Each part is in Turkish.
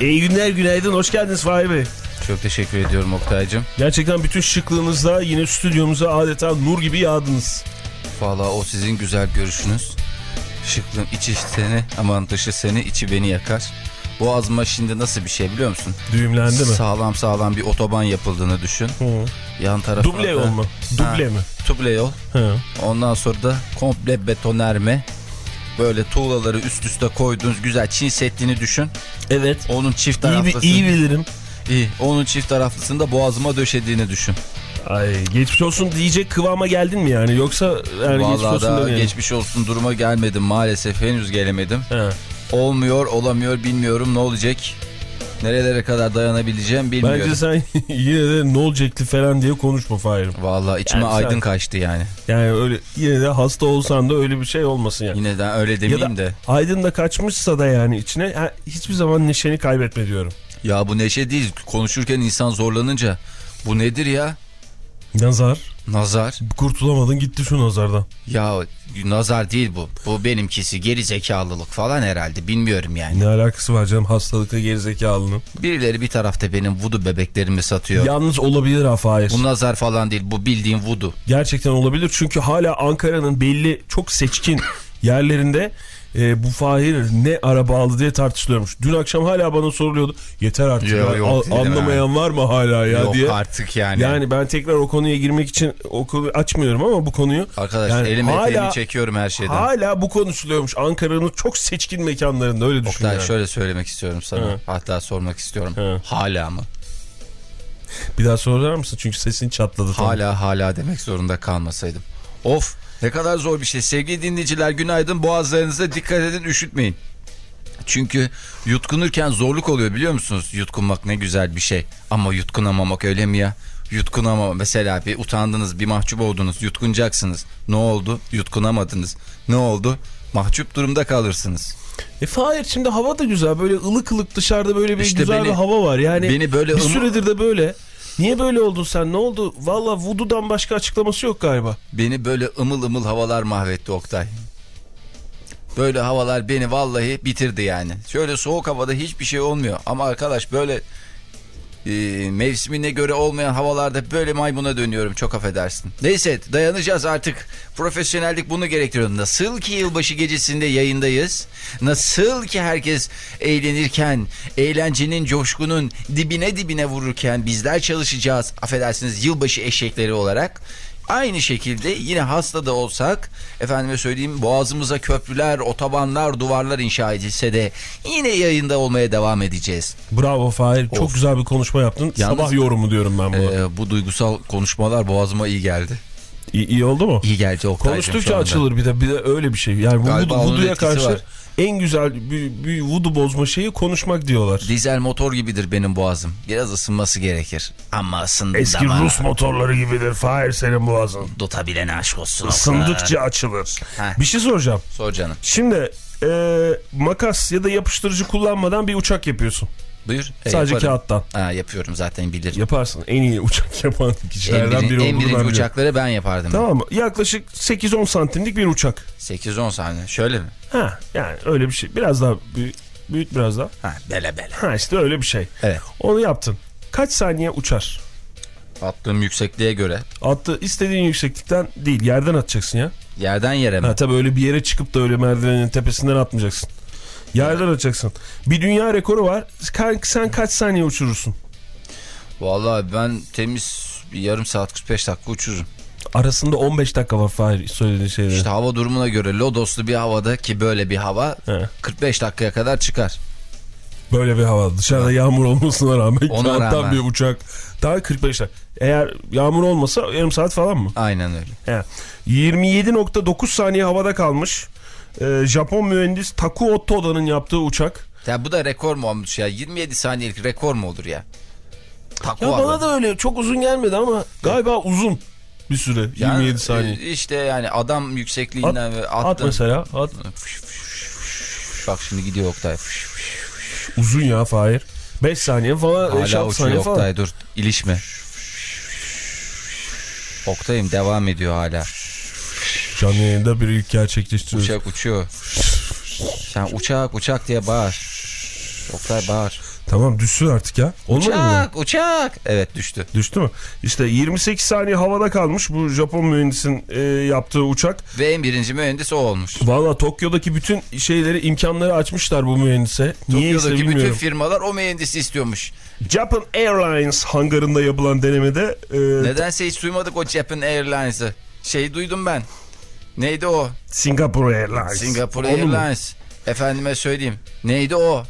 İyi günler günaydın hoş geldiniz Fahir Bey. Çok teşekkür ediyorum Oktay'cım. Gerçekten bütün şıklığınızla yine stüdyomuza adeta nur gibi yağdınız. Valla o sizin güzel görüşünüz. Şıklığım içi seni aman dışı seni içi beni yakar. Boğazıma şimdi nasıl bir şey biliyor musun? Düğümlendi mi? Sağlam sağlam bir otoban yapıldığını düşün. Hı. Yan tarafına Duble yol mu? Duble Ha, mi? Duble yol. Hı. Ondan sonra da komple betonerme. Böyle tuğlaları üst üste koyduğunuz güzel Çin settiğini düşün. Evet. Onun çift İyi, taraflısını. bi- iyi bilirim. İyi. Onun çift taraflısını da boğazıma döşediğini düşün. Ay geçmiş olsun diyecek kıvama geldin mi yani yoksa yani geçmiş Vallahi olsun da geçmiş olsun duruma gelmedim maalesef henüz gelemedim. He. Olmuyor olamıyor bilmiyorum ne olacak. Nerelere kadar dayanabileceğim bilmiyorum. Bence sen yine de ne olacaktı falan diye konuşma Fahir'im. Vallahi içime Yani sen- aydın kaçtı yani. Yani öyle yine de hasta olsan da öyle bir şey olmasın yani. Yine de öyle demeyeyim de. aydın da kaçmışsa da yani içine ha, hiçbir zaman neşeni kaybetme diyorum. Ya bu neşe değil konuşurken insan zorlanınca. Bu nedir ya? Nazar. Nazar. Kurtulamadın gitti şu nazardan. Ya nazar değil bu. Bu benimkisi geri zekalılık falan herhalde bilmiyorum yani. Ne alakası var canım hastalıkla gerizekalının? Birileri bir tarafta benim vudu bebeklerimi satıyor. Yalnız olabilir ha Fahir. Bu nazar falan değil bu bildiğin vudu. Gerçekten olabilir çünkü hala Ankara'nın belli çok seçkin yerlerinde e, bu Fahir ne ara bağlı diye tartışılıyormuş. Dün akşam hala bana soruluyordu. Yeter artık Yok, ya, yok, al- anlamayan var mı hala ya Yok diye. artık yani. Yani ben tekrar o konuya girmek için o açmıyorum ama bu konuyu Arkadaş yani elim hala- eteğimi çekiyorum her şeyden. Hala bu konuşuluyormuş Ankara'nın çok seçkin mekanlarında öyle düşün Oktay yani. şöyle söylemek istiyorum sana. Hı. Hatta sormak istiyorum. Hı. Hala mı? Bir daha sorar mısın çünkü sesin çatladı. tam. Hala hala demek zorunda kalmasaydım. Of ne kadar zor bir şey. Sevgili dinleyiciler günaydın. Boğazlarınıza dikkat edin üşütmeyin. Çünkü yutkunurken zorluk oluyor biliyor musunuz? Yutkunmak ne güzel bir şey. Ama yutkunamamak öyle mi ya? Yutkunama mesela bir utandınız bir mahcup oldunuz yutkunacaksınız. Ne oldu? Yutkunamadınız. Ne oldu? Mahcup durumda kalırsınız. E Fahir şimdi hava da güzel böyle ılık ılık dışarıda böyle bir İşte güzel beni- bir hava var. Yani beni böyle bir süredir de böyle. Niye böyle oldun sen ne oldu? Valla vududan başka açıklaması yok galiba. Beni böyle ımıl ımıl havalar mahvetti Oktay. Böyle havalar beni vallahi bitirdi yani. Şöyle soğuk havada hiçbir şey olmuyor. Ama arkadaş böyle e, mevsimine göre olmayan havalarda böyle maymuna dönüyorum çok affedersin. Neyse dayanacağız artık. Profesyonellik bunu gerektiriyor. Nasıl ki yılbaşı gecesinde yayındayız. Nasıl ki herkes eğlenirken, eğlencenin, coşkunun dibine dibine vururken bizler çalışacağız. Affedersiniz yılbaşı eşekleri olarak. Aynı şekilde yine hasta da olsak efendime söyleyeyim boğazımıza köprüler, otobanlar, duvarlar inşa edilse de yine yayında olmaya devam edeceğiz. Bravo Fahir çok Of. güzel bir konuşma yaptın. Yalnız- Sabah yorumu diyorum ben buna. Ee, bu duygusal konuşmalar boğazıma iyi geldi. iyi, iyi oldu mu? İyi geldi Oktay'cığım Konuştukça açılır bir de bir de öyle bir şey. Yani bu Galiba vuduya karşı var. En güzel bir, bir vudu bozma şeyi konuşmak diyorlar. Dizel motor gibidir benim boğazım. Biraz ısınması gerekir. Ama ısındı Eski da Rus motorları gibidir Fahir senin boğazın. Tutabilen aşk olsun. Isındıkça açılır. Heh. Bir şey soracağım. Sor canım. Şimdi e, makas ya da yapıştırıcı kullanmadan bir uçak yapıyorsun. Buyur. E, Sadece yaparım. kağıttan. Ha, yapıyorum zaten bilirim. Yaparsın. En iyi uçak yapan en, kişilerden birin- biri en ben birinci biliyorum. uçakları ben yapardım. Tamam mı? Yaklaşık 8-10 santimlik bir uçak. 8-10 saniye. Şöyle mi? Ha yani öyle bir şey. Biraz daha büyük, büyük biraz daha. Ha, bele bele. Ha işte öyle bir şey. Evet. Onu yaptın. Kaç saniye uçar? Attığım yüksekliğe göre Attı istediğin yükseklikten değil yerden atacaksın ya. yerden yere mi? Ha tabii öyle bir yere çıkıp da öyle merdivenin tepesinden atmayacaksın. Yerden atacaksın. Bir dünya rekoru var. Sen, kaç saniye uçurursun? Vallahi ben temiz bir yarım saat 45 dakika uçururum. Arasında 15 dakika var Fahir söylediğin şeylerin. İşte hava durumuna göre lodoslu bir havada ki böyle bir hava He. 45 dakikaya kadar çıkar. Böyle bir hava. Dışarıda yağmur olmasına rağmen Ona rağmen. bir uçak. Daha 45 dakika. Eğer yağmur olmasa yarım saat falan mı? Aynen öyle. He. 27.9 saniye havada kalmış. Ee, Japon mühendis Taku Otoda'nın yaptığı uçak. Ya bu da rekor mu olmuş ya? 27 saniyelik rekor mu olur ya? Takva Ya bana da öyle çok uzun gelmedi ama galiba uzun bir süre. Yani, 27 saniye. e, İşte yani adam yüksekliğinden ve At attı. mesela. At. Bak şimdi gidiyor Oktay. Uzun ya Fahir. 5 saniye falan. Hala 5-6 uçuyor saniye Oktay falan. dur. İlişme. Oktay'ım devam ediyor hala. Canlı yayında bir ilk gerçekleştiriyoruz. Uçak uçuyor. Sen uçak uçak diye bağır. Oktay bağır. Tamam düşsün artık ya. Olmadı mı? Uçak uçak. Evet düştü. Düştü mü? İşte 28 saniye havada kalmış bu Japon mühendisin e, yaptığı uçak. Ve en birinci mühendis o olmuş. Valla Tokyo'daki bütün şeyleri imkanları açmışlar bu mühendise. Tokyo'daki bütün bilmiyorum. firmalar o mühendisi istiyormuş. Japan Airlines hangarında yapılan denemede e, Nedense hiç duymadık o Japan Airlines'ı. Şey duydum ben. Neydi o? Singapore Airlines. Singapore Onu mu? Airlines. Efendime söyleyeyim. Neydi o?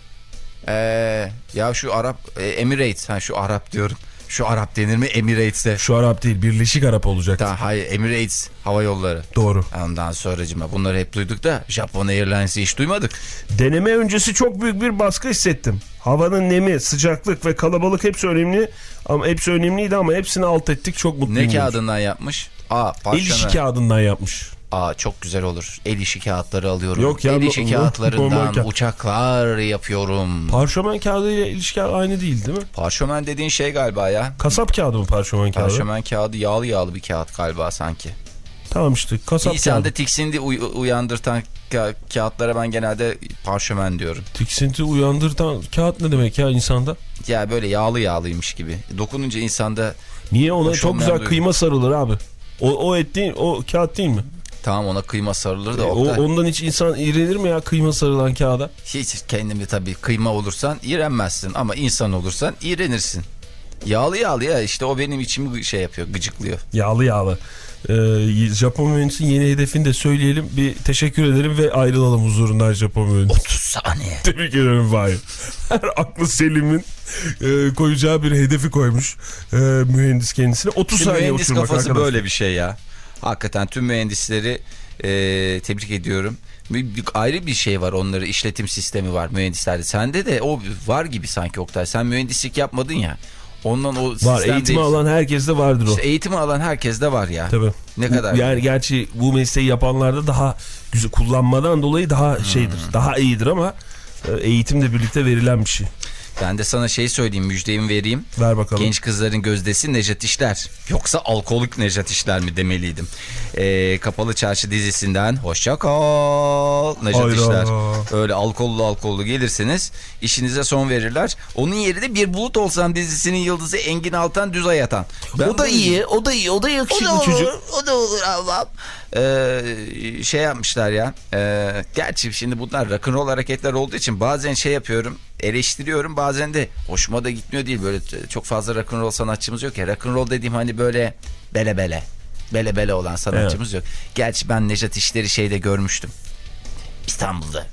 Ee, ya şu Arap e, Emirates. Ha şu Arap diyorum. Şu Arap denir mi Emirates'e? Şu Arap değil Birleşik Arap olacak. Ta, hayır Emirates hava yolları. Doğru. Ondan sonracıma bunları hep duyduk da Japon Airlines'ı hiç duymadık. Deneme öncesi çok büyük bir baskı hissettim. Havanın nemi, sıcaklık ve kalabalık hepsi önemli. Ama hepsi önemliydi ama hepsini alt ettik. Çok mutluyum. Ne kağıdından yapmış? Aa El işi kağıdından yapmış. Aa çok güzel olur. El işi kağıtları alıyorum. Yok ya, El işi kağıtlarından kağıt. uçaklar yapıyorum. Parşömen kağıdı ile ilişki aynı değil değil mi? Parşömen dediğin şey galiba ya. Kasap kağıdı mı parşömen kağıdı? Parşömen kağıdı yağlı yağlı bir kağıt galiba sanki. Tamam işte kasap İnsanda kağıdı. tiksindi uy- uyandırtan ka- kağıtlara ben genelde parşömen diyorum. Tiksinti uyandırtan kağıt ne demek ya insanda? Ya böyle yağlı yağlıymış gibi. Dokununca insanda Niye ona çok güzel duygu. kıyma sarılır abi. O, o et değil, o kağıt değil mi? Tamam ona kıyma sarılır da E, o, ondan hiç insan iğrenir mi ya kıyma sarılan kağıda? Hiç kendimi tabii kıyma olursan iğrenmezsin ama insan olursan iğrenirsin. Yağlı yağlı ya işte o benim içimi şey yapıyor gıcıklıyor. Yağlı yağlı. Ee, Japon mühendisin yeni hedefini de söyleyelim. Bir teşekkür ederim ve ayrılalım huzurundan Japon mühendis. 30 saniye. Tebrik ederim Fahir. Her aklı Selim'in e, koyacağı bir hedefi koymuş e, mühendis kendisine. 30 Tüm saniye mühendis kafası arkadaşlar. böyle bir şey ya. Hakikaten tüm mühendisleri e, tebrik ediyorum. Bir- ayrı bir şey var onları işletim sistemi var mühendislerde. Sende de o var gibi sanki Oktay. Sen mühendislik yapmadın ya. Ondan o Var eğitimi değil. alan herkeste vardır o. İşte eğitimi alan herkes de var ya. Tabii. Ne kadar? Yani gerçi bu mesleği yapanlarda daha güzel kullanmadan dolayı daha Hmm. şeydir. Daha iyidir ama e, eğitimle birlikte verilen bir şey. Ben de sana şey söyleyeyim müjdemi vereyim. Ver bakalım. Genç kızların gözdesi Nejat İşler. Yoksa alkolik Nejat İşler mi demeliydim. Ee, Kapalı Çarşı dizisinden hoşça kal Nejat Hayda. İşler. Öyle alkollü alkollü gelirseniz işinize son verirler. Onun yerine bir bulut olsan dizisinin yıldızı Engin Altan Düz Ayatan. Ben o da iyi, o da iyi, o da O yakışıklı da olur, çocuk. o da olur Allah'ım. Ee, şey yapmışlar ya. Ee, gerçi şimdi bunlar rock'n'roll hareketler olduğu için bazen şey yapıyorum, eleştiriyorum. Bazen de hoşuma da gitmiyor değil. Böyle çok fazla rock'n'roll sanatçımız yok ya. Rock'n'roll dediğim hani böyle bele bele. Bele bele olan sanatçımız yok. Gerçi ben Nejat İşler'i şeyde görmüştüm. İstanbul'da.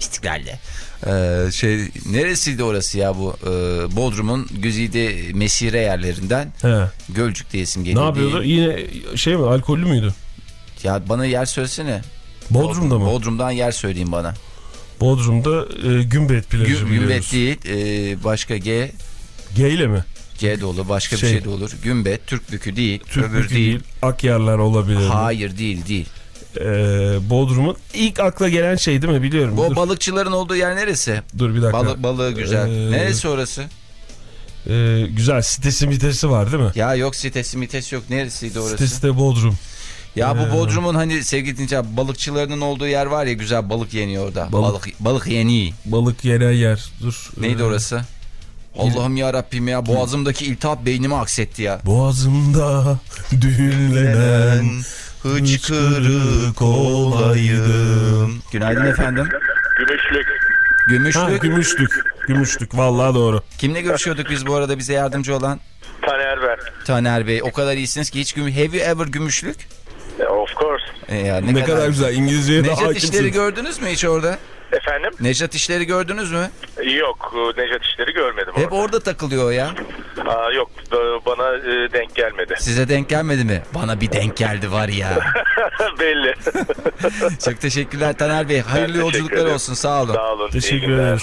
İstiklal'de. Ee, şey neresiydi orası ya bu? Ee, Bodrum'un güzide mesire yerlerinden. He. Gölcük diye isim Ne geliyor. yapıyordu? Yine şey mi alkollü müydü? Ya bana yer söylesene. Bodrum'da mı? Bodrum'dan yer söyleyin bana. Bodrum'da e, Gümbet plajı Gü- biliyoruz. Gümbet değil. e, başka G. G ile mi? G de olur. Başka Şey. bir şey de olur. Gümbet. Türk bükü değil. Türk öbür Bükü değil. Akyarlar olabilir. mi? Hayır değil değil. Ee, Bodrum'un ilk akla gelen şey değil mi biliyorum. Bu dur, balıkçıların olduğu yer neresi? dur bir dakika. Balı, balığı güzel. Ee, Neresi orası? Ee, güzel sitesi mitesi var değil mi? Ya yok sitesi mitesi yok. Neresiydi orası? Sitesi de Bodrum. Ya Ee, bu Bodrum'un hani sevgili dinleyiciler balıkçılarının olduğu yer var ya güzel balık yeniyor orada. Balık. Balık, balık yeni. Balık yenen yer. Dur. Neydi Ee, orası? Allah'ım ya Rabbim ya boğazımdaki iltihap beynimi aksetti ya. Boğazımda düğümlenen hıçkırık olaydım. Günaydın efendim. Gümüşlük. Gümüşlük. Ha, gümüşlük. Gümüşlük. Vallahi doğru. Kimle görüşüyorduk biz bu arada bize yardımcı olan? Taner ben. Taner Bey. O kadar iyisiniz ki hiç gümüş... Have you ever gümüşlük? E, Of course. E ya, Ne, kadar, güzel. İngilizceye de Necdet hakimsin. işleri gördünüz mü hiç orada? Efendim? Nejat işleri gördünüz mü? Yok Nejat işleri görmedim Hep orada. orada takılıyor o ya. Aa, yok b- bana e, denk gelmedi. Size denk gelmedi mi? Bana bir denk geldi var ya. Belli. Çok teşekkürler Taner Bey. Hayırlı yolculuklar ederim. olsun. Sağ olun. Sağ olun. Teşekkür ederiz.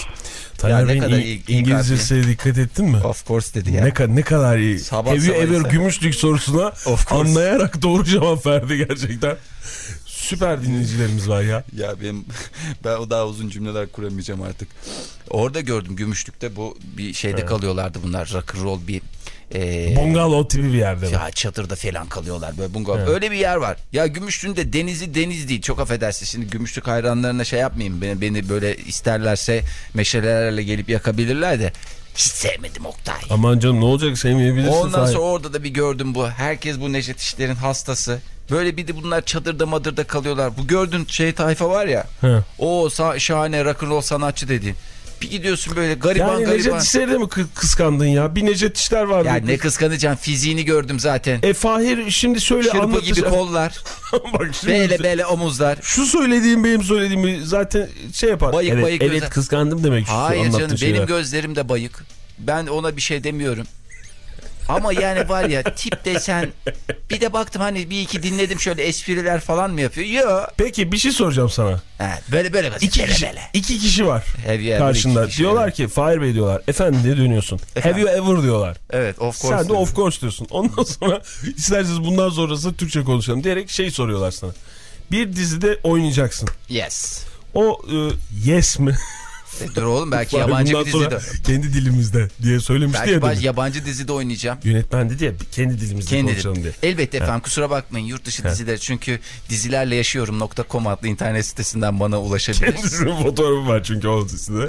Taner ne Bey'in kadar iyi- iyi İngilizcesine dikkat ettin mi? Of course dedi ya. Ne, ka- ne kadar iyi. Sabah Have you ever gümüşlük sorusuna Of course. anlayarak doğru cevap verdi gerçekten. Süper dinleyicilerimiz var ya. Ya benim ben o daha uzun cümleler kuramayacağım artık. Orada gördüm Gümüşlük'te bu bir şeyde kalıyorlardı bunlar. Rock'n'roll bir e, Bungalov tipi bir yerde. ya çadırda falan kalıyorlar böyle bungalov. Öyle bir yer var. Ya Gümüşlük'ün de denizi deniz değil. Çok affedersin şimdi Gümüşlük hayranlarına şey yapmayayım. Beni, beni böyle isterlerse meşalelerle gelip yakabilirler de hiç sevmedim Oktay. Aman canım ne olacak sevmeyebilirsin. Ondan sonra orada da bir gördüm bu. Herkes bu Necdet İşler'in hastası. Böyle bir de bunlar çadırda madırda kalıyorlar. Bu gördüğün şey tayfa var ya. He. O şahane rock'n'roll sanatçı dedi. Bir gidiyorsun böyle gariban Yani gariban. Necdet İşler'i de mi kı- kıskandın ya? Bir Necdet İşler vardı. Ya ne kıskanacağım fiziğini gördüm zaten. E Fahir şimdi şöyle Şırpı gibi anlatacağım. kollar. Bak Bele bele omuzlar. şu söylediğim benim söylediğimi zaten şey yapar. Bayık evet, bayık evet gözler. kıskandım demek Hayır canım şeyler. benim gözlerim de bayık. Ben ona bir şey demiyorum. Ama yani var ya tip desen bir de baktım hani bir iki dinledim şöyle espriler falan mı yapıyor? Yok. Peki bir şey soracağım sana. Ha, böyle böyle İki bele kişi, bele. iki kişi var Have karşında. kişi, diyorlar evet. ki Fahir Bey diyorlar. Efendim ne dönüyorsun? Have you ever diyorlar. Evet of course. Sen de of course diyorsun. Ondan sonra isterseniz bundan sonrası Türkçe konuşalım diyerek şey soruyorlar sana. Bir dizide oynayacaksın. Yes. O e, yes mi? E, dur oğlum belki yabancı bir dizide. Kendi dilimizde diye söylemişti Belki ya. demin. yabancı dizide oynayacağım. Yönetmen dedi ya kendi dilimizde Kendi konuşalım diye. Elbette efendim kusura bakmayın yurt dışı diziler çünkü dizilerle yaşıyorum.com adlı internet sitesinden bana ulaşabilirsiniz. Kendisinin fotoğrafı var çünkü o dizide.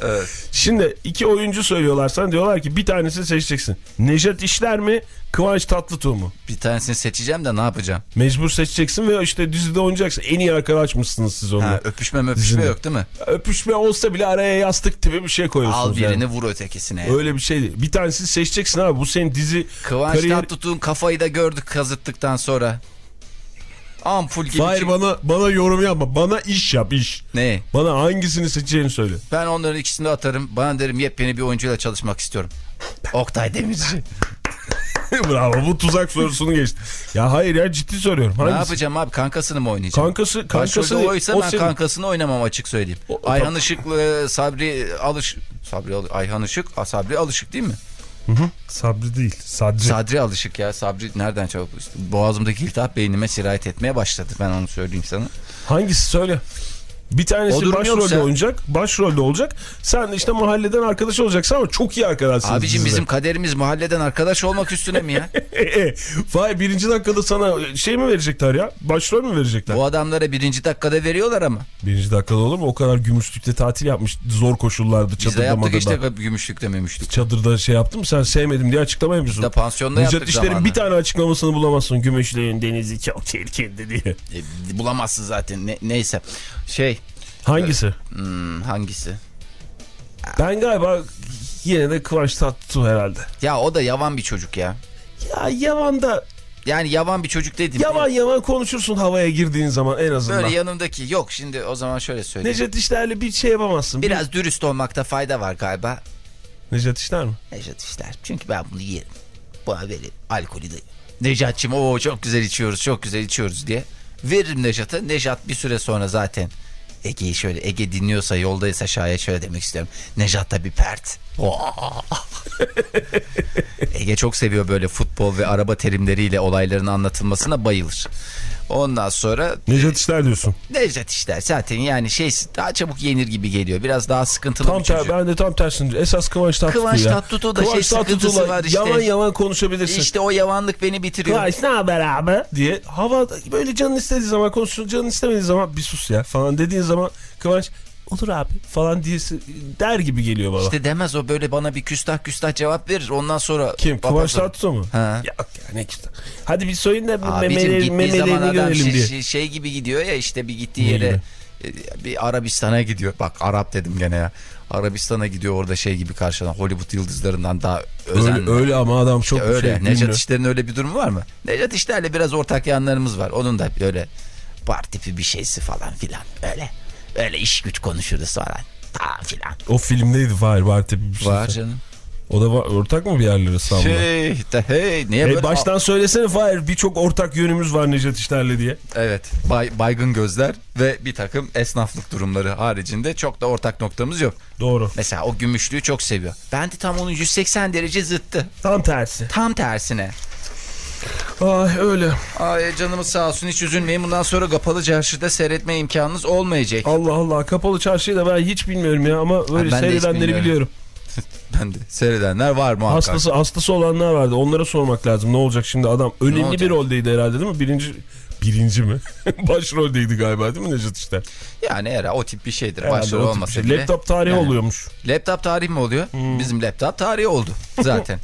Şimdi iki oyuncu söylüyorlar sana diyorlar ki bir tanesi seçeceksin. Nejat İşler mi Kıvanç Tatlıtuğ mu? bir tanesini seçeceğim de ne yapacağım? Mecbur seçeceksin ve işte dizide oynayacaksın. En iyi arkadaşmışsınız siz onunla. Ha, öpüşme öpüşme Dizinde. yok değil mi? Öpüşme olsa bile araya yastık tipi bir şey koyuyorsunuz. Al birini yani. vur ötekisine. Öyle bir şey değil. Bir tanesini seçeceksin abi. Bu senin dizi Kıvanç kariyer... Tatlıtuğ'un kafayı da gördük kazıttıktan sonra. Ampul gibi. Hayır bana, bana yorum yapma. Bana iş yap iş. Ne? Bana hangisini seçeceğini söyle. Ben onların ikisini de atarım. Bana derim yepyeni bir oyuncuyla çalışmak istiyorum. Oktay Demirci. Bravo bu tuzak sorusunu geçti. Ya hayır ya ciddi soruyorum. ne Hangisi? yapacağım abi? Kankasını mı oynayacağım? Kankası, kankası Başrolde oysa o ben senin- kankasını oynamam açık söyleyeyim. O- Ayhan Işık'la Sabri Alış... Sabri Al- Ayhan Işık, Sabri Alışık değil mi? Sabri değil. Sadri. Sadri Alışık ya. Sabri nereden çabuk? işte Boğazımdaki iltihap beynime sirayet etmeye başladı. Ben onu söyleyeyim sana. Hangisi söyle. Bir tanesi başrolde oynayacak. Başrolde olacak. Sen işte mahalleden arkadaş olacaksın ama çok iyi arkadaşsınız. Abicim dizide. bizim kaderimiz mahalleden arkadaş olmak üstüne mi ya? Vay birinci dakikada sana şey mi verecekler ya? Başrol mü verecekler? Bu adamlara birinci dakikada veriyorlar ama. Birinci dakikada olur mu? O kadar gümüşlükte tatil yapmış. Zor koşullarda Biz de çadırda yaptık madırda. işte gümüşlükte memiştik. Çadırda şey yaptın mı sen sevmedim diye açıklama yapıyorsun. De pansiyonda Necdet yaptık İşler'in zamanında. bir tane açıklamasını bulamazsın. Gümüşlüğün denizi çok çirkindi diye. E, bulamazsın zaten. Ne- neyse. Şey Hangisi? hmm, hangisi? Ben galiba yine de Kıvanç Tatlıtuğ herhalde. Ya o da yavan bir çocuk ya. Ya yavan da Yani yavan bir çocuk dedim. yavan yavan konuşursun havaya girdiğin zaman en azından. Böyle yanımdaki yok şimdi o zaman şöyle söyleyeyim. Necdet İşler'le bir şey yapamazsın. Bir- Biraz dürüst olmakta fayda var galiba. Necdet İşler mi? Nejat işler. Çünkü ben bunu yerim. Bana verin. Alkolü de. Nejat'cığım o çok güzel içiyoruz çok güzel içiyoruz diye. Veririm Nejat'a. Nejat bir süre sonra zaten Ege'yi şöyle Ege dinliyorsa yoldaysa şayet şöyle demek istiyorum. Nejat da bir pert. Ege çok seviyor böyle futbol ve araba terimleriyle olayların anlatılmasına bayılır. Ondan sonra Necdet İşler diyorsun. Nejat işler zaten yani şey daha çabuk yenir gibi geliyor. Biraz daha sıkıntılı Tam bir çocuk. ben de tam tersini. Esas Kıvanç Tatlıtuğ Kıvanç ya. Tatlıtuğ da şey Kıvanç sıkıntısı Tatlıtuğ'la var işte. Yavan yavan konuşabilirsin. İşte o yavanlık beni bitiriyor. Kıvanç ne haber abi diye hava böyle canın istediği zaman konuşsun canın istemediği zaman bir sus ya falan dediğin zaman Kıvanç olur abi falan diye der gibi geliyor bana. İşte demez o böyle bana bir küstah küstah cevap verir. Ondan sonra Kim? Kıvanç. Tatlıtuğ mu? Ha. Yok ya ne güzel. Hadi bir soyun da Abicim memeleri, gittiği zaman memelerini adam görelim şey, diye. şey, şey gibi gidiyor ya işte bir gittiği Ne yere e, bir Arabistan'a gidiyor. Bak Arap dedim gene ya. Arabistan'a gidiyor orada şey gibi karşılanan Hollywood yıldızlarından daha özenli. Öyle, öyle ama adam çok Ya öyle. şey, ünlü. İşler'in öyle bir durumu var mı? Nejat İşler'le biraz ortak yanlarımız var. Onun da böyle bar tipi bir şeysi falan filan öyle. Öyle iş güç konuşuruz sonra. Ta filan. O filmdeydi Fahir Bartepe bir şey. Var canım. O da var, ortak mı bir yerleri İstanbul'da? Şey de hey niye E, böyle... baştan söylesene Fahir birçok ortak yönümüz var Necdet İşler'le diye. Evet bay, baygın gözler ve bir takım esnaflık durumları haricinde çok da ortak noktamız yok. Doğru. Mesela o gümüşlüğü çok seviyor. Ben de tam onun 180 derece zıttı. Tam tersi. Tam tersine. Ay öyle. Ay canımız sağ olsun hiç üzülmeyin. Bundan sonra kapalı çarşıda seyretme imkanınız olmayacak. Allah Allah kapalı çarşıyı da ben hiç bilmiyorum ya ama böyle ben seyredenleri biliyorum. Ben de seyredenler var muhakkak. Hastası hastası olanlar vardı. Onlara sormak lazım. Ne olacak şimdi adam? Önemli bir roldeydi herhalde değil mi? Birinci birinci mi? Başroldeydi galiba değil mi Necdet İşler? Yani era o tip bir şeydir. Herhalde Başrol olmasa şey. bile. Laptop tarihi Yani. oluyormuş. Laptop tarihi mi oluyor? Bizim laptop tarihi oldu zaten.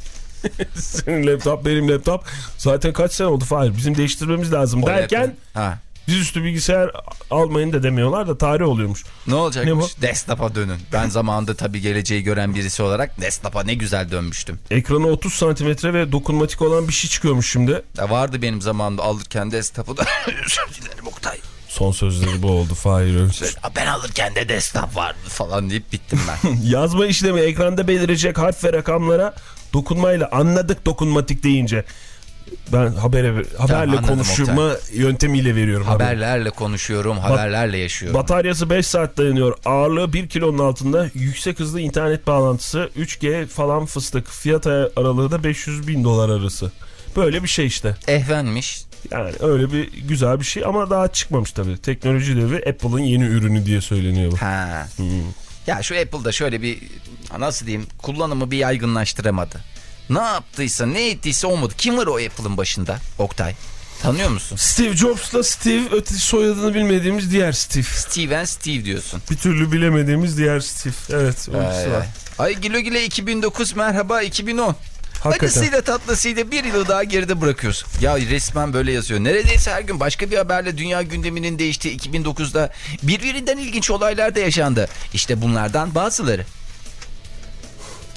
Senin laptop benim laptop. Zaten kaç sene oldu Fahir? Bizim değiştirmemiz lazım O derken laptop- Ha. dizüstü bilgisayar almayın da demiyorlar da tarih oluyormuş. Ne olacakmış? Ne Desktop'a dönün. Ben zamanında tabii geleceği gören birisi olarak desktop'a ne güzel dönmüştüm. Ekrana 30 santimetre ve dokunmatik olan bir şey çıkıyormuş şimdi. Ya vardı benim zamanımda alırken desktop'u da özür dilerim Oktay. Son sözleri bu oldu Fahir Öğünç. Ben alırken de desktop vardı falan deyip bittim ben. Yazma işlemi ekranda belirecek harf ve rakamlara dokunmayla anladık dokunmatik deyince. Ben habere, haberle anladım konuşma yöntemiyle veriyorum. haberi. haberlerle konuşuyorum, haberlerle yaşıyorum. Bataryası 5 saat dayanıyor. Ağırlığı 1 kilonun altında. Yüksek hızlı internet bağlantısı. 3G falan fıstık. Fiyat aralığı da 500 bin dolar arası. Böyle bir şey işte. Ehvenmiş. Yani öyle bir güzel bir şey ama daha çıkmamış tabii. Teknoloji devi Apple'ın yeni ürünü diye söyleniyor bu. Ha. Ya şu Apple'da şöyle bir nasıl diyeyim kullanımı bir yaygınlaştıramadı. Ne yaptıysa ne ettiyse olmadı. Kim var o Apple'ın başında? Oktay. Tanıyor musun? Steve Jobs'la Steve ötesi soyadını bilmediğimiz diğer Steve. Steven Steve diyorsun. Bir türlü bilemediğimiz diğer Steve. Evet Ay, var. ay güle güle 2009 merhaba 2010. Hakikaten. Acısıyla tatlısıyla bir yılı daha geride bırakıyoruz. Ya resmen böyle yazıyor. Neredeyse her gün başka bir haberle dünya gündeminin değiştiği 2009'da birbirinden ilginç olaylar da yaşandı. İşte bunlardan bazıları.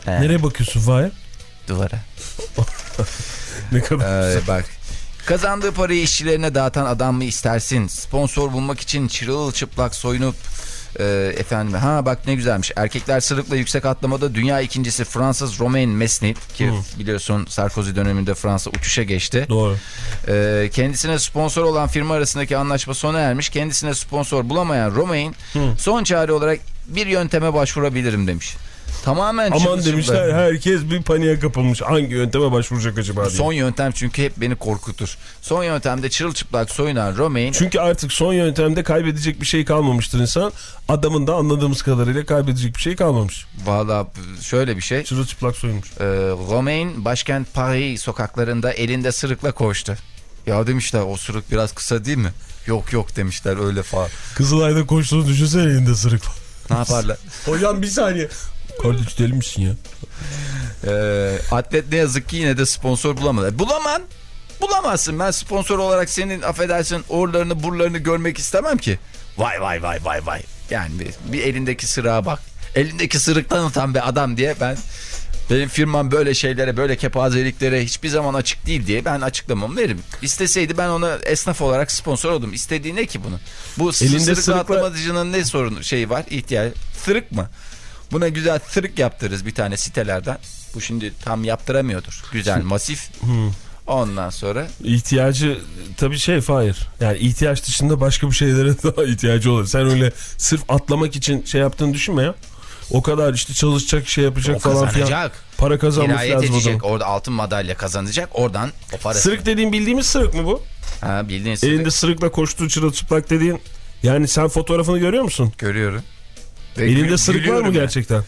He, Nereye bakıyorsun Fahir? Duvara. Ne kadar Ee, bak. Kazandığı parayı işçilerine dağıtan adam mı istersin? Sponsor bulmak için çırılçıplak soyunup e, efendim ha bak ne güzelmiş. Erkekler sırıkla yüksek atlamada dünya ikincisi Fransız Romain Mesnil ki biliyorsun Sarkozy döneminde Fransa uçuşa geçti. Doğru. Ee, kendisine sponsor olan firma arasındaki anlaşma sona ermiş. Kendisine sponsor bulamayan Romain son çare olarak bir yönteme başvurabilirim demiş. Tamamen Aman çırılçıplak. demişler herkes bir paniğe kapılmış. Hangi yönteme başvuracak acaba diye. Son yöntem çünkü hep beni korkutur. Son yöntemde çırılçıplak soyunan Romain Çünkü artık son yöntemde kaybedecek bir şey kalmamıştır insan. Adamın da anladığımız kadarıyla kaybedecek bir şey kalmamış. valla şöyle bir şey. Çırılçıplak soyunmuş. Ee, Romain başkent Paris sokaklarında elinde sırıkla koştu. Ya demişler o sırık biraz kısa değil mi? Yok yok demişler öyle falan. Kızılay'da koştuğunu düşünsene elinde sırıkla. Ne yaparlar? Hocam bir saniye. Kardeş deli misin ya? Ee, atlet ne yazık ki yine de sponsor bulamadı. Bulaman. Bulamazsın. Ben sponsor olarak senin affedersin orlarını burlarını görmek istemem ki. Vay vay vay vay vay. Yani bir, bir elindeki sırığa bak. Elindeki sırıktan utan be adam diye ben benim firmam böyle şeylere böyle kepazeliklere hiçbir zaman açık değil diye ben açıklamamı veririm. İsteseydi ben ona esnaf olarak sponsor oldum. İstediği ne ki bunun? Bu Elinde sırıkla sırıkla- atlamacının ne sorunu şeyi var? İhtiyaç. Sırık mı? Buna güzel tırık yaptırırız bir tane sitelerden. Bu şimdi tam yaptıramıyordur. Güzel masif. Ondan sonra İhtiyacı tabii şey Fahir. Yani ihtiyaç dışında başka bir şeylere daha ihtiyacı olur. Sen öyle sırf atlamak için şey yaptığını düşünme ya. O kadar işte çalışacak şey yapacak o falan filan. Para kazanması lazım edecek. Orada altın madalya kazanacak. Oradan o parası. Sırık dediğin bildiğimiz sırık mı bu? Ha, bildiğin sırık. Elinde sırıkla koştuğu çırılçıplak dediğin. Yani sen fotoğrafını görüyor musun? Görüyorum. Ve Elinde sırık var mı gerçekten?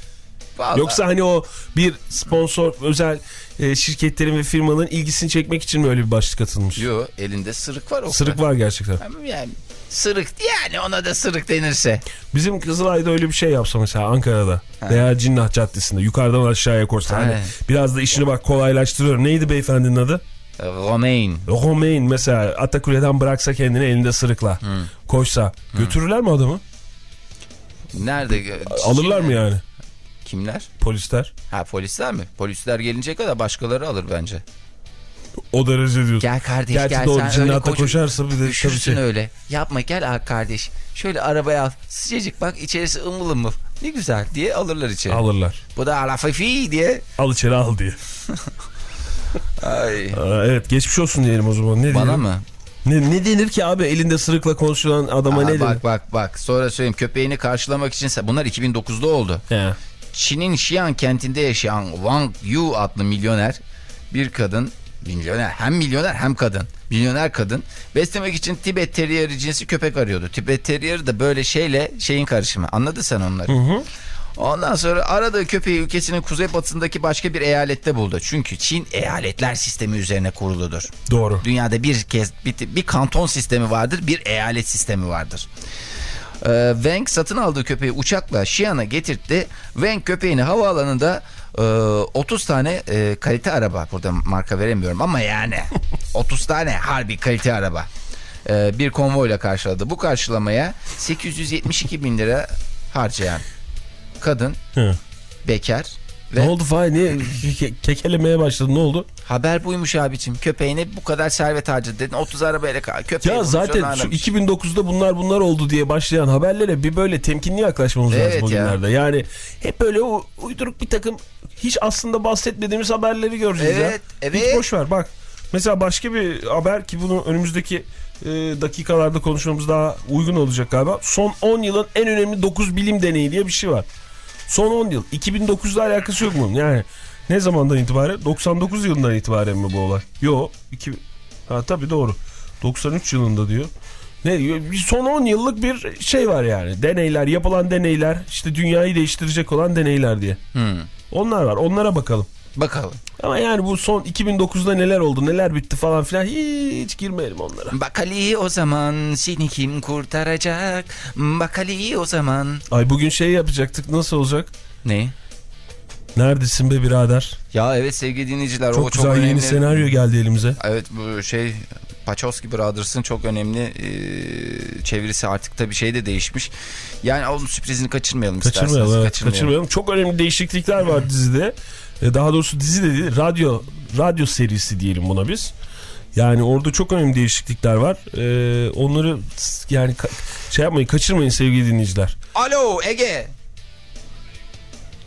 Vallahi. Yoksa hani o bir sponsor özel e, şirketlerin ve firmanın ilgisini çekmek için mi öyle bir başlık atılmış? Yo elinde sırık var. o Sırık var gerçekten. Yani sırık yani ona da sırık denirse. Bizim Kızılay'da öyle bir şey yapsa mesela Ankara'da veya Cinnah Caddesi'nde yukarıdan aşağıya koşsa. Hani Ha. biraz da işini bak kolaylaştırıyor. Neydi beyefendinin adı? Romain. Romain mesela Atakule'den bıraksa kendini elinde sırıkla koşsa götürürler mi adamı? Nerede? Alırlar mı yani Kimler? polisler? Ha polisler mi? Polisler gelince kadar başkaları alır bence. O derece diyorsun. Gel kardeş Gerçi gel doğru sen öyle cinnata koşarsa bir de tabii şey. öyle. Yapma gel kardeş. Şöyle arabaya al. Sıcacık bak içerisi ımıl ımıl. Ne güzel diye alırlar içeri. Alırlar. Bu da alafifi diye. Al içeri al diye. Ay. Aa, evet geçmiş olsun diyelim o zaman. Ne Bana diyelim? mı? Ne, ne denir ki abi elinde sırıkla konuşulan adama Aa, ne denir? bak bak bak sonra söyleyeyim köpeğini karşılamak için bunlar 2009'da oldu. He. Çin'in Xi'an kentinde yaşayan Wang Yu adlı milyoner bir kadın milyoner hem milyoner hem kadın milyoner kadın beslemek için Tibet Terrieri cinsi köpek arıyordu. Tibet Terrieri de böyle şeyle şeyin karışımı anladın sen onları. Ondan sonra aradığı köpeği ülkesinin kuzeybatısındaki başka bir eyalette buldu. Çünkü Çin eyaletler sistemi üzerine kuruludur. Doğru. Dünyada bir kez bir, bir kanton sistemi vardır, bir eyalet sistemi vardır. Ee, Wang satın aldığı köpeği uçakla Xi'an'a getirtti. Wang köpeğini havaalanında e, 30 tane e, kalite araba, burada marka veremiyorum ama yani 30 tane harbi kalite araba e, bir konvoyla karşıladı. Bu karşılamaya 872 bin lira harcayan kadın, Hı. bekar ve Ne oldu Fahir? Niye ke- kekelemeye başladın? Ne oldu? haber buymuş abicim. Köpeğine bu kadar servet harcadı dedin. 30 arabayla köpeği Ya bulmuş, zaten şu aramış. 2009'da bunlar bunlar oldu diye başlayan haberlere bir böyle temkinli yaklaşmamız Evet lazım o ya. Yani hep böyle uyduruk bir takım hiç aslında bahsetmediğimiz haberleri göreceğiz ya. Evet, evet. Hiç boş ver bak. Mesela başka bir haber ki bunu önümüzdeki e, dakikalarda konuşmamız daha uygun olacak galiba. Son 10 yılın en önemli 9 bilim deneyi diye bir şey var. Son 10 yıl. 2009'da alakası yok mu? Yani ne zamandan itibaren? 99 yılından itibaren mi bu olay? Yok. iki- Ha tabii doğru. 93 yılında diyor. Ne diyor? Bir son 10 yıllık bir şey var yani. Deneyler, yapılan deneyler, işte dünyayı değiştirecek olan deneyler diye. Hmm. Onlar var. Onlara bakalım. Bakalım. Ama yani bu son 2009'da neler oldu, neler bitti falan filan hiç girmeyelim onlara. Bak Ali o zaman seni kim kurtaracak? Bak Ali o zaman. Ay bugün şey yapacaktık nasıl olacak? Ne? Neredesin be birader? Ya evet sevgili dinleyiciler Çok o güzel çok önemli. yeni senaryo geldi elimize. Evet bu şey Paçoski Brothers'ın çok önemli e, çevirisi artık da bir şey de değişmiş. Yani onun sürprizini kaçırmayalım Kaçırmayalım, isterseniz. evet, kaçırmayalım. Çok önemli değişiklikler var dizide. E, Daha doğrusu dizi de değil, radyo radyo serisi diyelim buna biz. Yani orada çok önemli değişiklikler var. E, onları yani şey yapmayın, kaçırmayın sevgili dinleyiciler. Alo Ege.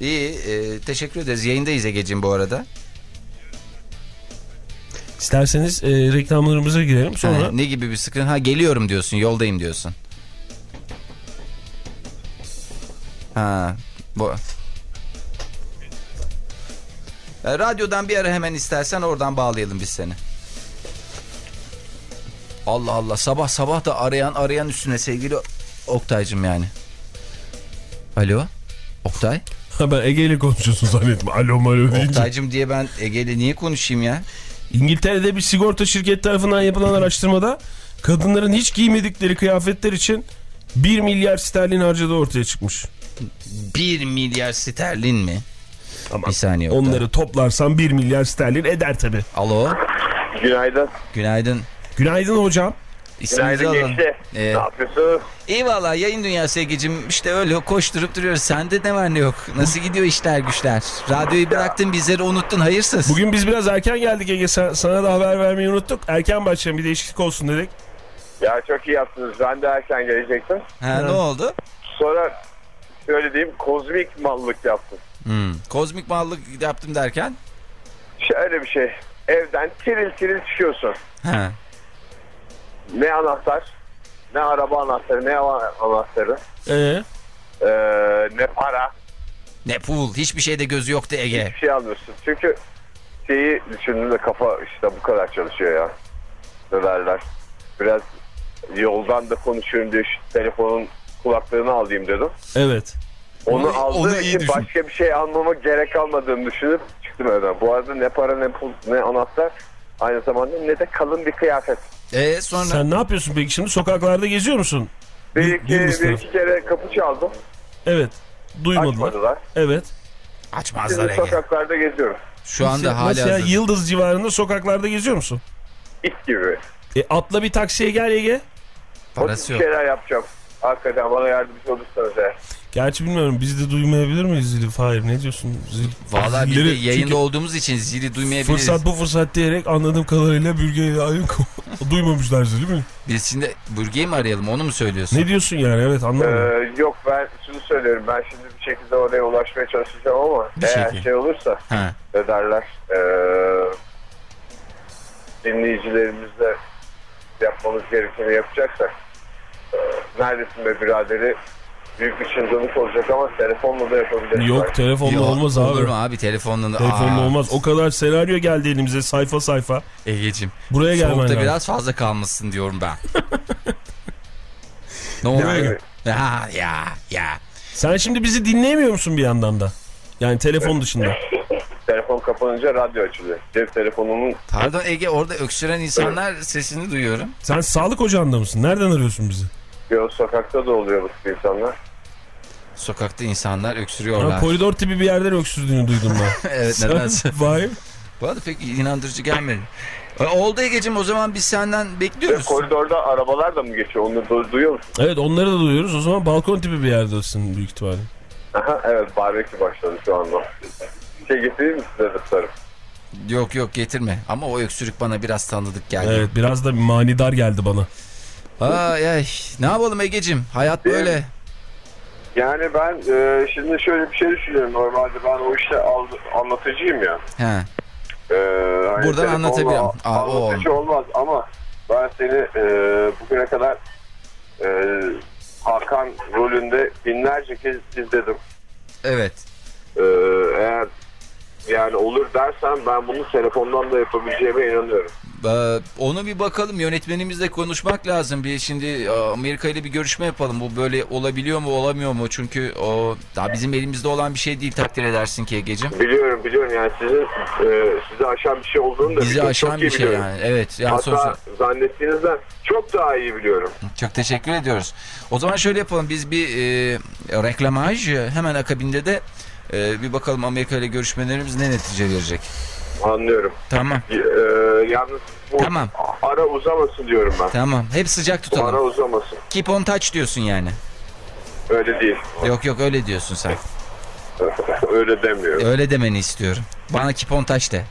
İyi e, teşekkür ederiz. Yayındayız Ege'ciğim bu arada. İsterseniz e, reklamlarımıza girelim. Sonra Ha, ne gibi bir sıkıntı? Ha geliyorum diyorsun yoldayım diyorsun. Ha bu. E, radyodan bir ara hemen istersen oradan bağlayalım biz seni. Allah Allah sabah sabah da arayan arayan üstüne sevgili Oktay'cım yani. Alo Oktay. Ha, ben Ege ile konuşuyorsun zannettim. Alo malo deyince. Oktay'cım diye ben Ege'yle niye konuşayım ya? İngiltere'de bir sigorta şirketi tarafından yapılan araştırmada kadınların hiç giymedikleri kıyafetler için 1 milyar sterlin harcadığı ortaya çıkmış. 1 milyar sterlin mi? Ama Bir saniye onları toplarsan 1 milyar sterlin eder tabi. Alo. Günaydın. Günaydın. Günaydın hocam. İsminizi Günaydın alalım. gençler. Ee, Ne yapıyorsun? eyvallah yayın dünyası Ege'cim işte öyle koşturup duruyoruz. Sende ne var ne yok? Nasıl gidiyor işler güçler? Radyoyu bıraktın bizleri unuttun hayırsız. Bugün biz biraz erken geldik Ege. Sana da haber vermeyi unuttuk. Erken başlayalım bir değişiklik olsun dedik. Ya çok iyi yaptınız. Ben de erken gelecektim. Ha, ne oldu? Sonra şöyle diyeyim kozmik mallık yaptım. Hmm. Kozmik mallık yaptım derken? Şöyle bir şey. Evden tiril tiril çıkıyorsun. Ha. Ne anahtar, ne araba anahtarı, ne ava- anahtarı, Ee, ee, ne para. Ne pul hiçbir şeyde gözü yoktu Ege. Bir şey almıyorsun. Çünkü şeyi düşündüm de kafa işte bu kadar çalışıyor ya. Ne derler. Biraz yoldan da konuşuyorum diye şu telefonun kulaklığını alayım dedim. evet. Onu, Onu- aldığım onu için düşün. başka bir şey almama gerek kalmadığını düşünüp çıktım evden. Bu arada ne para ne pul ne anahtar aynı zamanda ne de kalın bir kıyafet. E sonra? Sen ne yapıyorsun peki şimdi? Sokaklarda geziyor musun? Bir iki, bir iki kere kapı çaldım. Evet. Duymadılar. Açmadılar. Evet. Açmazlar Şimdi Ege. sokaklarda geziyorum. Şu anda hala ya? hazır. Yıldız civarında sokaklarda geziyor musun? İt gibi. E, atla bir taksiye gel Ege. Parası yok. şeyler yapacağım. Hakikaten bana yardımcı olursanız eğer. Gerçi bilmiyorum biz de duymayabilir miyiz zili? Hayır ne diyorsun? Zil, Vallahi biz de yayında çünkü olduğumuz için zili duymayabiliriz. Fırsat bu fırsat diyerek anladığım kadarıyla Bürge ile Aylin duymamışlar zili mi? Biz şimdi Bürge'yi mi arayalım onu mu söylüyorsun? Ne diyorsun yani evet anlamadım. Ee, yok ben şunu söylüyorum. Ben şimdi bir şekilde oraya ulaşmaya çalışacağım ama Bir eğer şekilde. şey olursa Ha. ne derler ee, dinleyicilerimizle yapmamız gerekeni yapacaksak ee, neredesin be biraderi büyük bir çılgınlık olacak ama telefonla da yapabiliriz. Yok telefonla Yok, olmaz abi. Olur mu abi telefonla? Telefonla Aa, olmaz. O kadar senaryo geldi elimize sayfa sayfa. Egeciğim. Buraya gelmen Soğukta lazım. biraz fazla kalmışsın diyorum ben. ne oluyor? Yani- Ya ya ya. Sen şimdi bizi dinleyemiyor musun bir yandan da? Yani telefon dışında. Telefon kapanınca radyo açılıyor. Cep telefonunun Pardon Ege orada öksüren insanlar sesini duyuyorum. Sen sağlık ocağında mısın? Nereden arıyorsun bizi? bir sokakta da oluyor bu insanlar. Sokakta insanlar Ha, öksürüyorlar. koridor tipi bir yerden öksürdüğünü duydum ben. evet nedense. Vay. Bu arada pek inandırıcı gelmedi. E, Oldu Ege'cim o zaman biz senden bekliyoruz. koridorda arabalar da mı geçiyor? Onu du- duyuyor musun? Evet onları da duyuyoruz. O zaman balkon tipi bir yerdesin büyük ihtimalle. Aha, evet barbekü başladı şu anda. Şey getireyim mi size dostlarım? Yok yok getirme. Ama o öksürük bana biraz tanıdık geldi. Evet biraz da manidar geldi bana. Ay ay ne yapalım Ege'cim hayat Değil böyle. Yani ben e, şimdi şöyle bir şey düşünüyorum. Normalde ben o işte anlatıcıyım ya. He. E, hani Buradan anlatabilirim. Aa, o Anlatıcı olmaz ama ben seni e, bugüne kadar e, Hakan rolünde binlerce kez izledim. Evet. E, eğer yani olur dersen ben bunu telefondan da yapabileceğime inanıyorum. Ee, onu bir bakalım yönetmenimizle konuşmak lazım. Bir şimdi e, Amerika ile bir görüşme yapalım. Bu böyle olabiliyor mu olamıyor mu? Çünkü o daha bizim elimizde olan bir şey değil takdir edersin ki Ege'cim. Biliyorum biliyorum yani sizin e, sizi aşan bir şey olduğunu da Bizi biliyorum. aşan Çok bir şey biliyorum. yani. Evet. Yani Hatta sonuçta- zannettiğinizden çok daha iyi biliyorum. Çok teşekkür ediyoruz. O zaman şöyle yapalım. Biz bir e, reklamaj hemen akabinde de e, bir bakalım Amerika ile görüşmelerimiz ne netice verecek. Anlıyorum. Tamam. E, yalnız bu Tamam. ara uzamasın diyorum ben. Tamam. Hep sıcak Bu ara tutalım. uzamasın. Keep on touch diyorsun yani. Öyle değil. Yok yok öyle diyorsun sen. Öyle demiyorum. Öyle demeni istiyorum. Bana keep on touch de.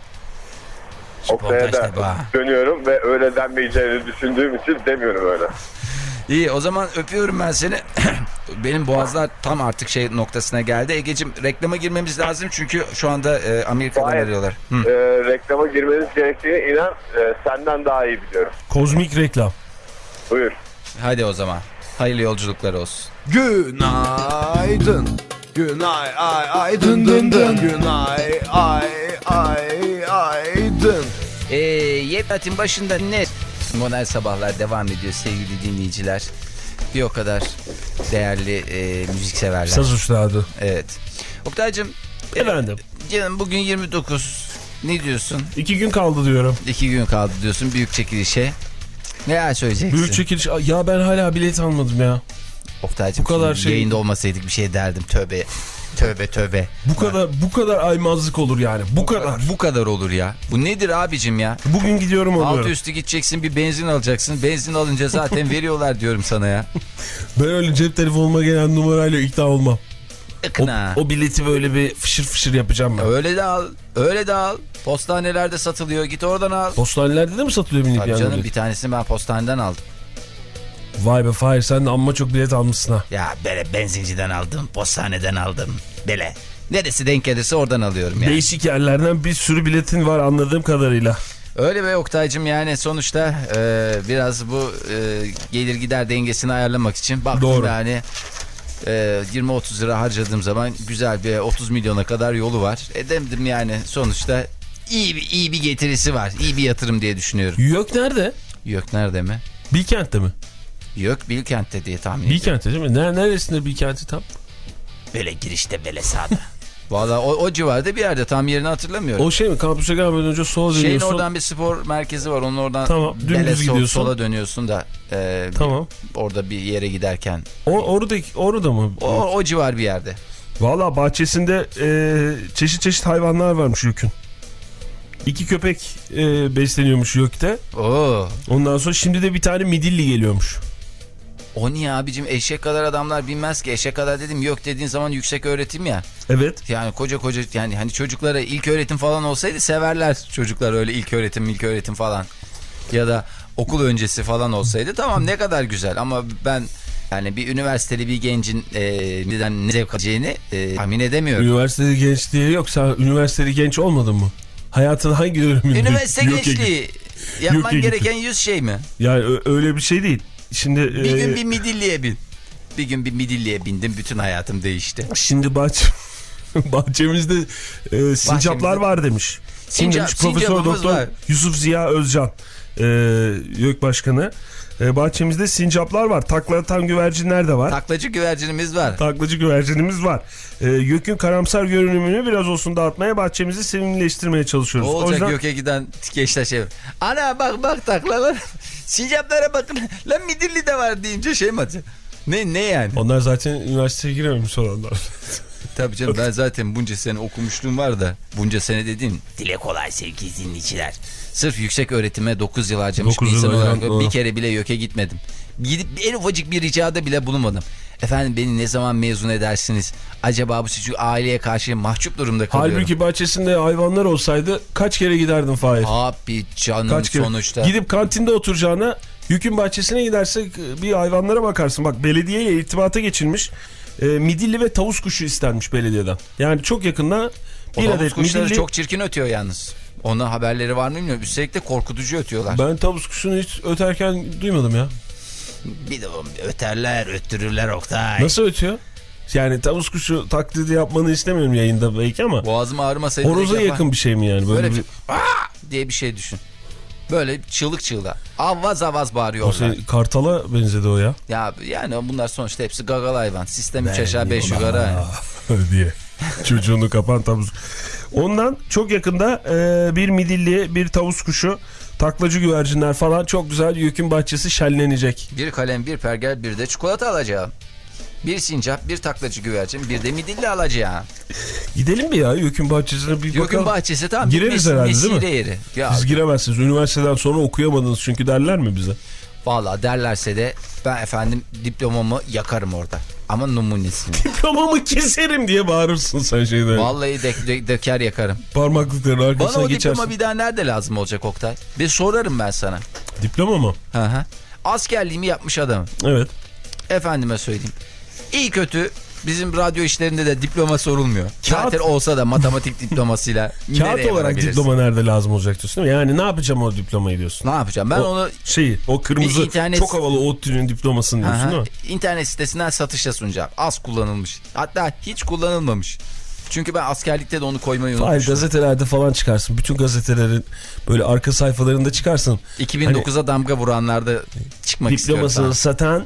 Keep Oktay'a touch de da dönüyorum ve öyle denmeyeceğini düşündüğüm için demiyorum öyle. İyi o zaman öpüyorum ben seni. Benim boğazlar tam artık şey noktasına geldi. Ege'cim reklama girmemiz lazım çünkü şu anda e, Amerika'dan Hayır. arıyorlar. Hı. E, reklama girmeniz gerektiğine inan e, senden daha iyi biliyorum. Kozmik reklam. Buyur. Hadi o zaman. Hayırlı yolculuklar olsun. Günaydın. Günay ay ay dın dın dın. Günay ay ay ay dın. Ee, başında net. Modern Sabahlar devam ediyor sevgili dinleyiciler. Bir o kadar değerli e, müzikseverler. Saz üstadı. Evet. Oktay'cım e, Efendim. canım bugün 29. Ne diyorsun? İki gün kaldı diyorum. İki gün kaldı diyorsun büyük çekilişe. Neler söyleyeceksin? Büyük çekiliş. Ya ben hala bilet almadım ya. Oktay'cım Bu kadar şey- yayında olmasaydık bir şey derdim. Tövbe. Tövbe tövbe. Bu kadar bu kadar aymazlık olur yani. Bu kadar. Bu kadar olur ya. Bu nedir abicim ya? Bugün gidiyorum Altı alıyorum. üstü gideceksin bir benzin alacaksın. Benzin alınca zaten veriyorlar diyorum sana ya. Ben öyle cep telefonuma gelen numarayla ikna olmam. O, Ikna. o bileti böyle bir fışır fışır yapacağım ben. Öyle de al. Öyle de al. Postanelerde satılıyor. Git oradan al. Postanelerde de mi satılıyor minik Tabii canım bir tanesini ben postaneden aldım. Vay be Fahir sen de amma çok bilet almışsın ha. Ya böyle benzinciden aldım. Postaneden aldım. Böyle. Neresi denk gelirse oradan alıyorum yani. Değişik yerlerden bir sürü biletin var anladığım kadarıyla. Öyle be Oktay'cım yani sonuçta e, biraz bu e, gelir gider dengesini ayarlamak için baktım Doğru. yani e, 20-30 lira harcadığım zaman güzel bir 30 milyona kadar yolu var. E dedim yani sonuçta iyi bir, iyi bir getirisi var. İyi bir yatırım diye düşünüyorum. Yok nerede? Yok nerede mi? Bilkent'te mi? Yok Bilkent'te diye tahmin ediyorum. Bilkent'te değil mi? Ner neresinde Bilkent'i tam? Böyle girişte böyle sağda. Valla o, o civarda bir yerde tam yerini hatırlamıyorum. O şey mi? Kampüse gelmeden önce sola Şeyin dönüyorsun. oradan bir spor merkezi var. Onun oradan Tamam, dümdüz sol- gidiyorsun. sola dönüyorsun da e, Tamam. orada bir yere giderken. O, oradaki, orada mı? O, o civar bir yerde. Valla bahçesinde e, çeşit çeşit hayvanlar varmış Yük'ün. İki köpek e, besleniyormuş Yük'te. Oo. Ondan sonra şimdi de bir tane midilli geliyormuş. O niye abicim eşek kadar adamlar bilmez ki. Eşek kadar dedim yok dediğin zaman yüksek öğretim ya. Evet. Yani koca koca yani hani çocuklara ilk öğretim falan olsaydı severler çocuklar öyle ilk öğretim ilk öğretim falan. Ya da okul öncesi falan olsaydı tamam ne kadar güzel ama ben yani bir üniversiteli bir gencin e, neden ne zevk alacağını e, tahmin edemiyorum. Üniversiteli genç diye yok. Sen üniversiteli genç olmadın mı? Hayatın hangi döneminde? Üniversite yok gençliği yapman Yok gereken yüz şey mi? Yani öyle bir şey değil. Şimdi Bir e, gün bir midilliye bin. Bir gün bir midilliye bindim bütün hayatım değişti. şimdi bahçe bahçemizde e, sincaplar Bahçemizde- var demiş. Kim Sincap- demiş? Profesör Doktor var. Yusuf Ziya Özcan e, YÖK Başkanı. E, bahçemizde sincaplar var. Takla atan güvercinler de var. Taklacı güvercinimiz var. Taklacı güvercinimiz var. E, YÖK'ün karamsar görünümünü biraz olsun dağıtmaya bahçemizi sevimlileştirmeye çalışıyoruz. O O olacak yüzden göke giden gençler şey. Ana bak bak taklalar. Sincaplara bakın. Lan midilli de var deyince şey mi atacak? Ne ne yani? onlar zaten üniversiteye girememiş olanlar. Tabii canım ben zaten bunca sene okumuşluğum var da bunca sene dediğim dile kolay sevgili dinleyiciler. Sırf yüksek öğretime 9 yıl harcamış Dokuz bir insan olarak bir kere bile YÖK'e gitmedim. Gidip en ufacık bir ricada bile bulunmadım. Efendim beni ne zaman mezun edersiniz? Acaba bu çocuk aileye karşı mahcup durumda kalıyorum. Halbuki bahçesinde hayvanlar olsaydı kaç kere giderdin Fahir? Abi canım Kaç kere? sonuçta. Gidip kantinde oturacağına yükün bahçesine gidersek bir hayvanlara bakarsın. Bak belediyeyle irtibata geçilmiş. E, midilli ve tavus kuşu istenmiş belediyeden. Yani çok yakında O bir tavus adet kuşları midilli... çok çirkin ötüyor yalnız. Ona haberleri var mı bilmiyorum. Üstelik de korkutucu ötüyorlar. Ben tavus kuşunu hiç öterken duymadım ya. Bir de öterler, öttürürler Oktay. Nasıl ötüyor? Yani tavus kuşu taklidi yapmanı istemiyorum yayında belki ama Boğazım ağrımasaydı. horoza yakın bir şey mi yani? Böyle, Böyle bir... bir Aa! diye bir şey düşün. Böyle çığlık çığlığa. Avaz avaz O bağırıyorlar. şey, kartala benzedi o ya. Ya yani bunlar sonuçta hepsi gagal hayvan. Sistem 3 aşağı 5 yukarı. diye. Çocuğunu kapan tavus. Ondan çok yakında e, bir midilli, bir tavus kuşu, taklacı güvercinler falan çok güzel yükün bahçesi şenlenecek. Bir kalem, bir pergel, bir de çikolata alacağım. Bir sincap, bir taklacı güvercin, bir de midilli alacağım. Gidelim mi ya yükün bahçesine bir Gökün bakalım. bahçesi tam Gireriz mes- herhalde, değil mi? yeri. Ya Siz giremezsiniz. Üniversiteden sonra okuyamadınız çünkü derler mi bize? Valla derlerse de ben efendim diplomamı yakarım orada. Ama numunesini. Diplomamı keserim diye bağırırsın sen şeyden. Vallahi dek, dek- döker yakarım. Parmaklıkların Bana arkasına o geçersin. diploma bir daha nerede lazım olacak Oktay? Bir sorarım ben sana. Diploma mı? Hı hı. Askerliğimi yapmış adamım. Evet. Efendime söyleyeyim. İyi kötü bizim radyo işlerinde de diploma sorulmuyor. Kağıt- Zaten olsa da matematik diplomasıyla Kağıt olarak varabilirsin? diploma nerede lazım olacak diyorsun? Yani ne yapacağım o diplomayı diyorsun? Ne yapacağım? Ben O onu Şeyi, o kırmızı internet- çok havalı ODTÜ'nün diplomasını diyorsun Aha, değil mi? internet sitesinden satışa sunacağım. Az kullanılmış. Hatta hiç kullanılmamış. Çünkü ben askerlikte de onu koymayı Hayır unutmuşum. gazetelerde falan çıkarsın. Bütün gazetelerin böyle arka sayfalarında çıkarsın. 2009'a damga vuranlarda çıkmak istiyorum. Diplomasını satan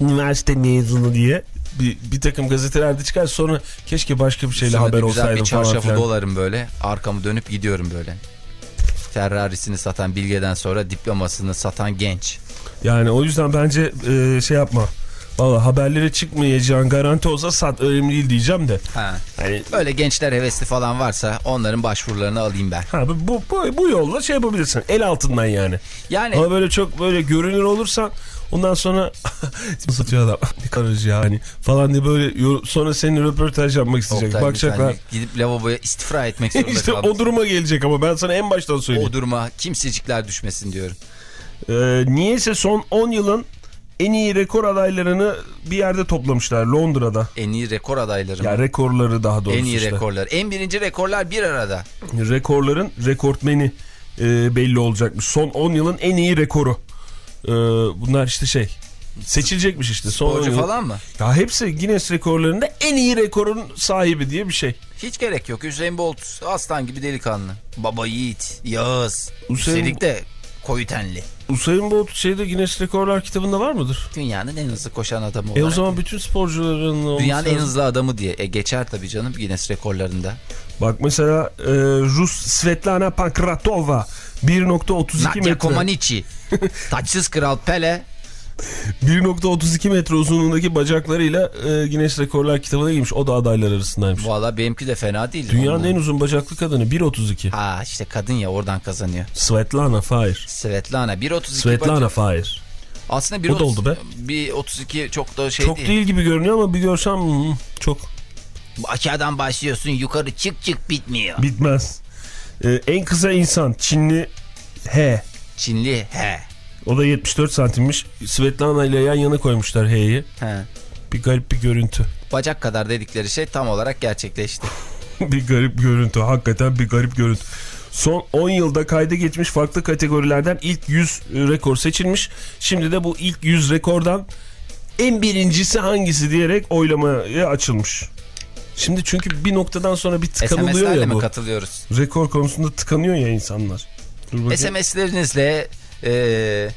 üniversite mezunu diye bir, bir takım gazetelerde çıkar sonra keşke başka bir şeyle Üstüne haber güzel olsaydım bir falan çarşafı filan. dolarım böyle. Arkamı dönüp gidiyorum böyle. Ferrari'sini satan Bilge'den sonra diplomasını satan genç. Yani o yüzden bence e, şey yapma. Valla haberlere çıkmayacağın garanti olsa sat önemli değil diyeceğim de. Ha. Hani Böyle gençler hevesli falan varsa onların başvurularını alayım ben. ha, bu, bu, bu yolla şey yapabilirsin. El altından yani. Yani Ama böyle çok böyle görünür olursan ondan sonra satıyor adam. Ne kadar acı ya hani falan diye böyle sonra senin röportaj yapmak isteyecek. Oktay, Bakacaklar. gidip lavaboya istifra etmek zorunda işte kaldım. o duruma gelecek ama ben sana en baştan söyleyeyim. O duruma kimsecikler düşmesin diyorum. Ee, niyeyse son 10 yılın en iyi rekor adaylarını bir yerde toplamışlar Londra'da. En iyi rekor adayları mı? Ya rekorları daha doğrusu En iyi işte. rekorlar. En birinci rekorlar bir arada. Rekorların rekortmeni e, belli olacakmış. Son 10 yılın en iyi rekoru. Ee, bunlar işte şey seçilecekmiş işte. Son 10 Sporcu falan mı? Ya hepsi Guinness rekorlarında en iyi rekorun sahibi diye bir şey. Hiç gerek yok. Hüseyin Bolt aslan gibi delikanlı. Baba Yiğit, Yağız. Hüseyin- Üstelik de koyu tenli. Usain Bolt şeyde Guinness Rekorlar kitabında var mıdır? Dünyanın en hızlı koşan adamı E olarak. o zaman bütün sporcuların Dünyanın en hızlı adamı diye. E geçer tabii canım Guinness rekorlarında. Bak mesela e, Rus Svetlana Pankratova 1.32 Nadia metre. Comaneci. Taçsız Kral Pele. 1.32 metre uzunluğundaki bacaklarıyla e, Guinness Rekorlar kitabına girmiş. O da adaylar arasındaymış. Valla benimki de fena değil. Dünyanın Ondan. en uzun bacaklı kadını 1.32. Ha işte kadın ya oradan kazanıyor. Svetlana Fahir. Svetlana 1.32 Svetlana bacak. Fahir. Aslında bir, O da 30 oldu be. bir 32 çok da şey Çok değil. değil gibi görünüyor ama bir görsem çok Aşağıdan başlıyorsun yukarı çık çık bitmiyor. bitmez. Ee, en kısa insan Çinli H. Çinli he. O da 74 santimmiş. Svetlana ile yan yana koymuşlar H'yi. he. Bir garip bir görüntü. Bacak kadar dedikleri şey tam olarak gerçekleşti. bir garip görüntü. Hakikaten bir garip görüntü. Son 10 yılda kayda geçmiş farklı kategorilerden ilk 100 rekor seçilmiş. Şimdi de bu ilk 100 rekordan en birincisi hangisi diyerek oylamaya açılmış. Şimdi çünkü bir noktadan sonra bir tıkanılıyor SMS'lerle ya mi bu. katılıyoruz? Rekor konusunda tıkanıyor ya insanlar. SMS'lerinizle e,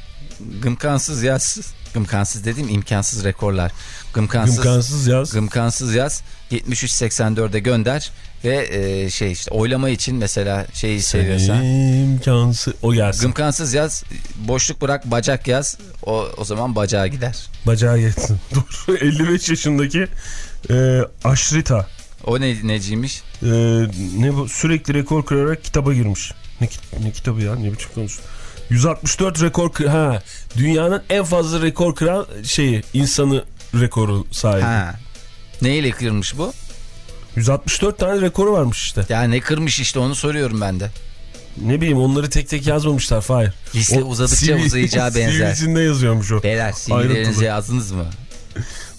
gımkansız yaz. Gımkansız dediğim imkansız rekorlar. Gımkansız, Gımkansız yaz. gımkansız yaz 7384'e gönder ve e, şey işte oylama için mesela şeyi seviyorsan İmkansız. O gelsin. gımkansız yaz boşluk bırak bacak yaz o, o zaman bacağa gider. Bacağı yetsin. Dur. 55 yaşındaki e, Aşrita. O ne neciymiş? Ee, ne bu sürekli rekor kırarak kitaba girmiş. Ne, ne kitabı ya ne biçim konuş. 164 rekor ha dünyanın en fazla rekor kıran şeyi insanı rekoru sahibi. Ha. Neyle kırmış bu? 164 tane rekoru varmış işte. Ya ne kırmış işte onu soruyorum ben de. Ne bileyim onları tek tek yazmamışlar Fahir. Liste uzadıkça CV uzayacağı benzer. CV'sinde yazıyormuş o. Beyler CV'lerinizi yazdınız mı?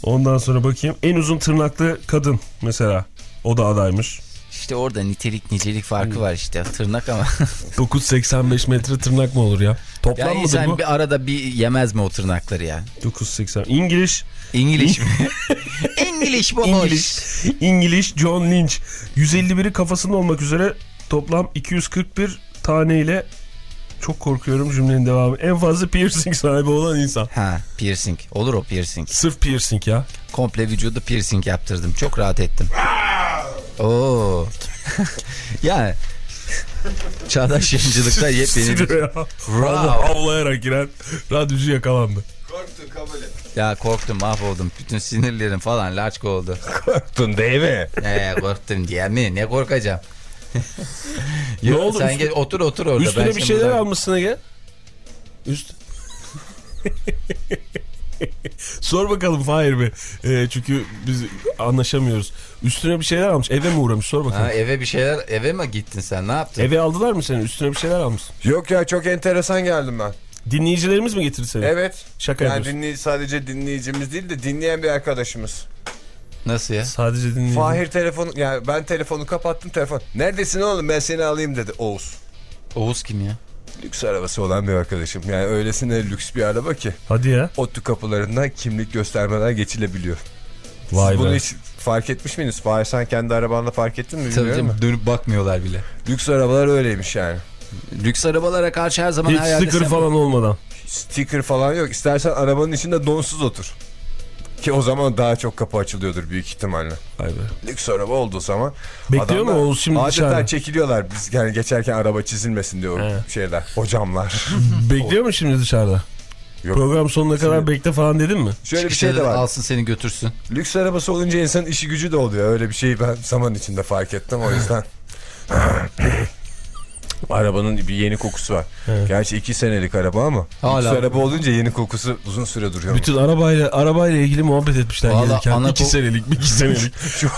Ondan sonra bakayım en uzun tırnaklı kadın mesela. O da adaymış. İşte orada nitelik nicelik farkı var işte tırnak ama. 985 metre tırnak mı olur ya? Toplam ya mıdır bu? bir arada bir yemez mi o tırnakları ya? 980. İngiliz İngiliz mi? İngiliz baboş. İngiliz, İngiliz John Lynch 151'i kafasında olmak üzere toplam 241 taneyle çok korkuyorum cümlenin devamı. En fazla piercing sahibi olan insan. Ha piercing. Olur o piercing. Sırf piercing ya. Komple vücudu piercing yaptırdım. Çok rahat ettim. Oo. ya Çağdaş yayıncılıkta yepyeni bir... Wow. avlayarak giren radyocu yakalandı. Ya korktum mahvoldum. Bütün sinirlerim falan laçka oldu. Korktun değil mi? Ee, korktum diye mi? Ne korkacağım? Ne Yok, oldu? Sen Üstü- gel otur otur orada. Üstüne Ben bir şeyler buradan- almışsın Ege. Üst. Sor bakalım Fahir Bey. Ee, çünkü biz anlaşamıyoruz. Üstüne bir şeyler almış. Eve mi uğramış? Sor bakalım. Ha, eve bir şeyler eve mi gittin sen ne yaptın? Eve aldılar mı seni? Üstüne bir şeyler almış. Yok ya çok enteresan geldim ben. Dinleyicilerimiz mi getirdi seni? Evet. Şaka yani yapıyorsun. dinley sadece dinleyicimiz değil de dinleyen bir arkadaşımız. Nasıl ya? Sadece dinleyici. Fahir telefonu yani ben telefonu kapattım telefon. Neredesin oğlum ben seni alayım dedi Oğuz. Oğuz kim ya? Lüks arabası olan bir arkadaşım. Yani öylesine lüks bir araba ki. Hadi ya. ODTÜ kapılarından kimlik göstermeden geçilebiliyor. Vay Siz bunu be. hiç fark etmiş miydiniz? Fahir sen kendi arabanda fark ettin mi Tabii bilmiyorum canım ama. dönüp bakmıyorlar bile. Lüks arabalar öyleymiş yani. Lüks arabalara karşı her zaman Hiç hayalde sticker sen- falan olmadan. Sticker falan yok. İstersen arabanın içinde donsuz otur. Ki o zaman daha çok kapı açılıyordur büyük ihtimalle. Vay be. Lüks araba olduğu zaman. Bekliyor mu Oğuz şimdi adeta dışarıda? çekiliyorlar. Biz yani geçerken araba çizilmesin diyor He. şeyler. Hocamlar. Bekliyor mu şimdi dışarıda? Yok. Program sonuna kadar Şimdi- bekle falan dedin mi? Şöyle bir şey de var. Alsın seni götürsün. Lüks arabası olunca insanın işi gücü de oluyor. Öyle bir şeyi ben zaman içinde fark ettim o yüzden. Arabanın bir yeni kokusu var. Evet. Gerçi iki senelik araba ama Hala. lüks araba olunca yeni kokusu uzun süre duruyor. Bütün arabayla arabayla ilgili muhabbet etmişler Vallahi gelirken. ana İki senelik, bir iki senelik. çok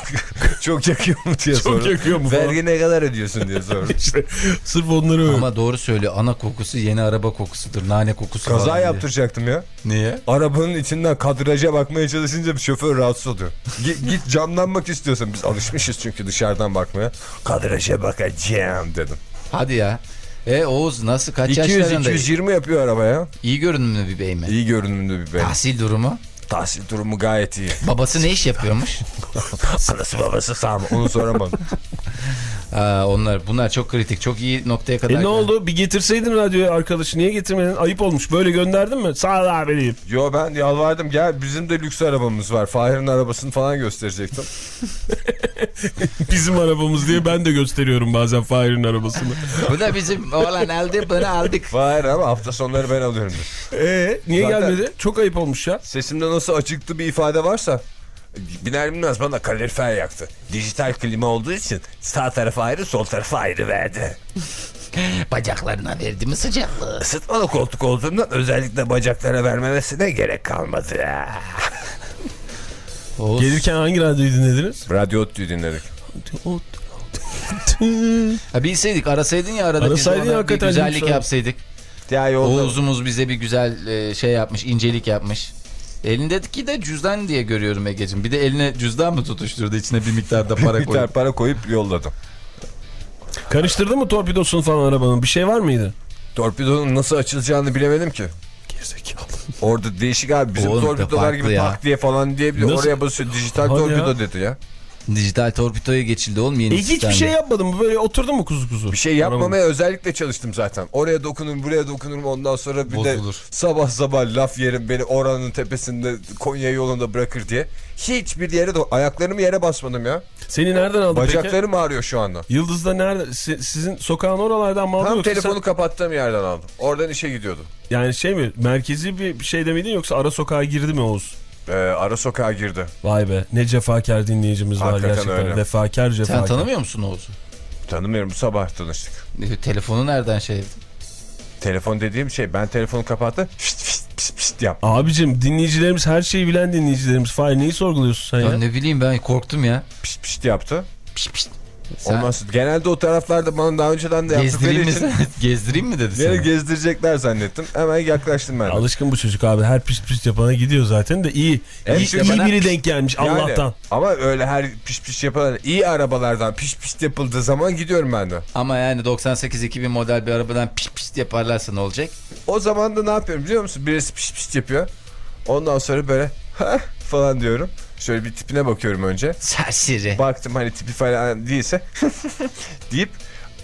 çok yakıyor mu diye Çok sordum. yakıyor mu falan. Vergi ne kadar ödüyorsun diye sordum. İşte sırf onları öyle. Ama doğru söylüyor. Ana kokusu yeni araba kokusudur. Nane kokusu Kaza yaptıracaktım ya. Niye? Arabanın içinden kadraja bakmaya çalışınca bir şoför rahatsız oluyor. Git, git camdan bak istiyorsan. Biz alışmışız çünkü dışarıdan bakmaya. Kadraja bakacağım dedim. Hadi ya. E Oğuz nasıl kaç yaşlarında? 200-220 yapıyor araba ya. İyi görünümlü bir bey mi? İyi görünümlü bir bey. Tahsil durumu. Tahsil durumu gayet iyi. Babası ne iş yapıyormuş? Anası babası sağ mı? Onu soramadım. Aa, onlar bunlar çok kritik. Çok iyi noktaya kadar. E ne oldu? Bir getirseydin radyoya arkadaşı. Niye getirmedin? Ayıp olmuş. Böyle gönderdin mi? Sağ ol abi deyip. Yo ben yalvardım. Gel bizim de lüks arabamız var. Fahir'in arabasını falan gösterecektim. Bizim arabamız diye ben de gösteriyorum bazen Fahir'in arabasını. Bu da bizim oğlan aldı bunu aldık. Fahir ama hafta sonları ben alıyorum. Eee niye Zaten- gelmedi? Çok ayıp olmuş ya. Sesimde nasıl açıklı bir ifade varsa biner bilmez bana kalorifer yaktı. Dijital klima olduğu için sağ tarafı ayrı sol tarafı ayrı verdi. Bacaklarına verdi mi sıcaklığı? Isıtmalı koltuk olduğundan özellikle bacaklara vermemesine gerek kalmadı. Oğuz. Gelirken hangi radyoyu dinlediniz? Radyo Ottu'yu dinledik. Ha, bilseydik arasaydın ya arada Arasaydın ya, bir güzellik yapsaydık. Ya yolda Oğuz'umuz bize bir güzel e, şey yapmış, incelik yapmış. Elindeki de cüzdan diye görüyorum Ege'cim. Bir de eline cüzdan mı tutuşturdu içine bir miktarda para bir miktar koyup. para koyup yolladım. Karıştırdın mı torpidosunu falan arabanın? Bir şey var mıydı? Torpidonun nasıl açılacağını bilemedim ki. Gerizekalı. Orada değişik abi bizim Oğlum, torpidolar farklı gibi ya. tak diye falan diyebiliyor. Nasıl? Oraya basıyor dijital Hadi torpido ya. dedi ya. Dijital torpidoya geçildi oğlum yeni E hiçbir sistemde. şey yapmadın mı? Böyle oturdun mu kuzu kuzu? Bir şey yapmamaya özellikle çalıştım zaten. Oraya dokunurum buraya dokunurum ondan sonra bir Bozulur. de sabah sabah laf yerim beni oranın tepesinde Konya yolunda bırakır diye. Hiçbir yere do- ayaklarımı yere basmadım ya. Seni nereden aldı peki? Bacaklarım ağrıyor şu anda. Yıldız'da nerede? Si- sizin sokağın oralardan mı aldı Tam yoksa telefonu sen- kapattığım yerden aldım. Oradan işe gidiyordu. Yani şey mi? Merkezi bir şey de miydin yoksa ara sokağa girdi mi Oğuz? Ee, ara sokağa girdi. Vay be ne cefakar dinleyicimiz var Hakikaten gerçekten. öyle. Vefakar cefakar. Sen tanımıyor musun Oğuz'u? Tanımıyorum bu sabah tanıştık. E, Telefonu nereden şey? Telefon dediğim şey ben telefonu kapattım. Fişt fişt pişt pişt yap. Abicim dinleyicilerimiz her şeyi bilen dinleyicilerimiz. Fahir neyi sorguluyorsun sen ya? Ya ne bileyim ben korktum ya. Pişt pişt yaptı. Pişt pişt. Sen sonra genelde o taraflarda bana daha önceden de yaptıkları mi, için sen? gezdireyim mi dedi beni sana? gezdirecekler zannettim. Hemen yaklaştım ben. de. Alışkın bu çocuk abi. Her pis pis yapana gidiyor zaten de iyi. Hem iyi, iyi bana- biri denk gelmiş Yani, Allah'tan. Ama öyle her piş piş yapılan iyi arabalardan piş piş yapıldığı zaman gidiyorum ben de. Ama yani 98-2000 model bir arabadan piş piş yaparlarsa ne olacak? O zaman da ne yapıyorum biliyor musun? Birisi piş piş yapıyor. Ondan sonra böyle ha falan diyorum. Şöyle bir tipine bakıyorum önce. Serseri. Baktım hani tipi falan değilse deyip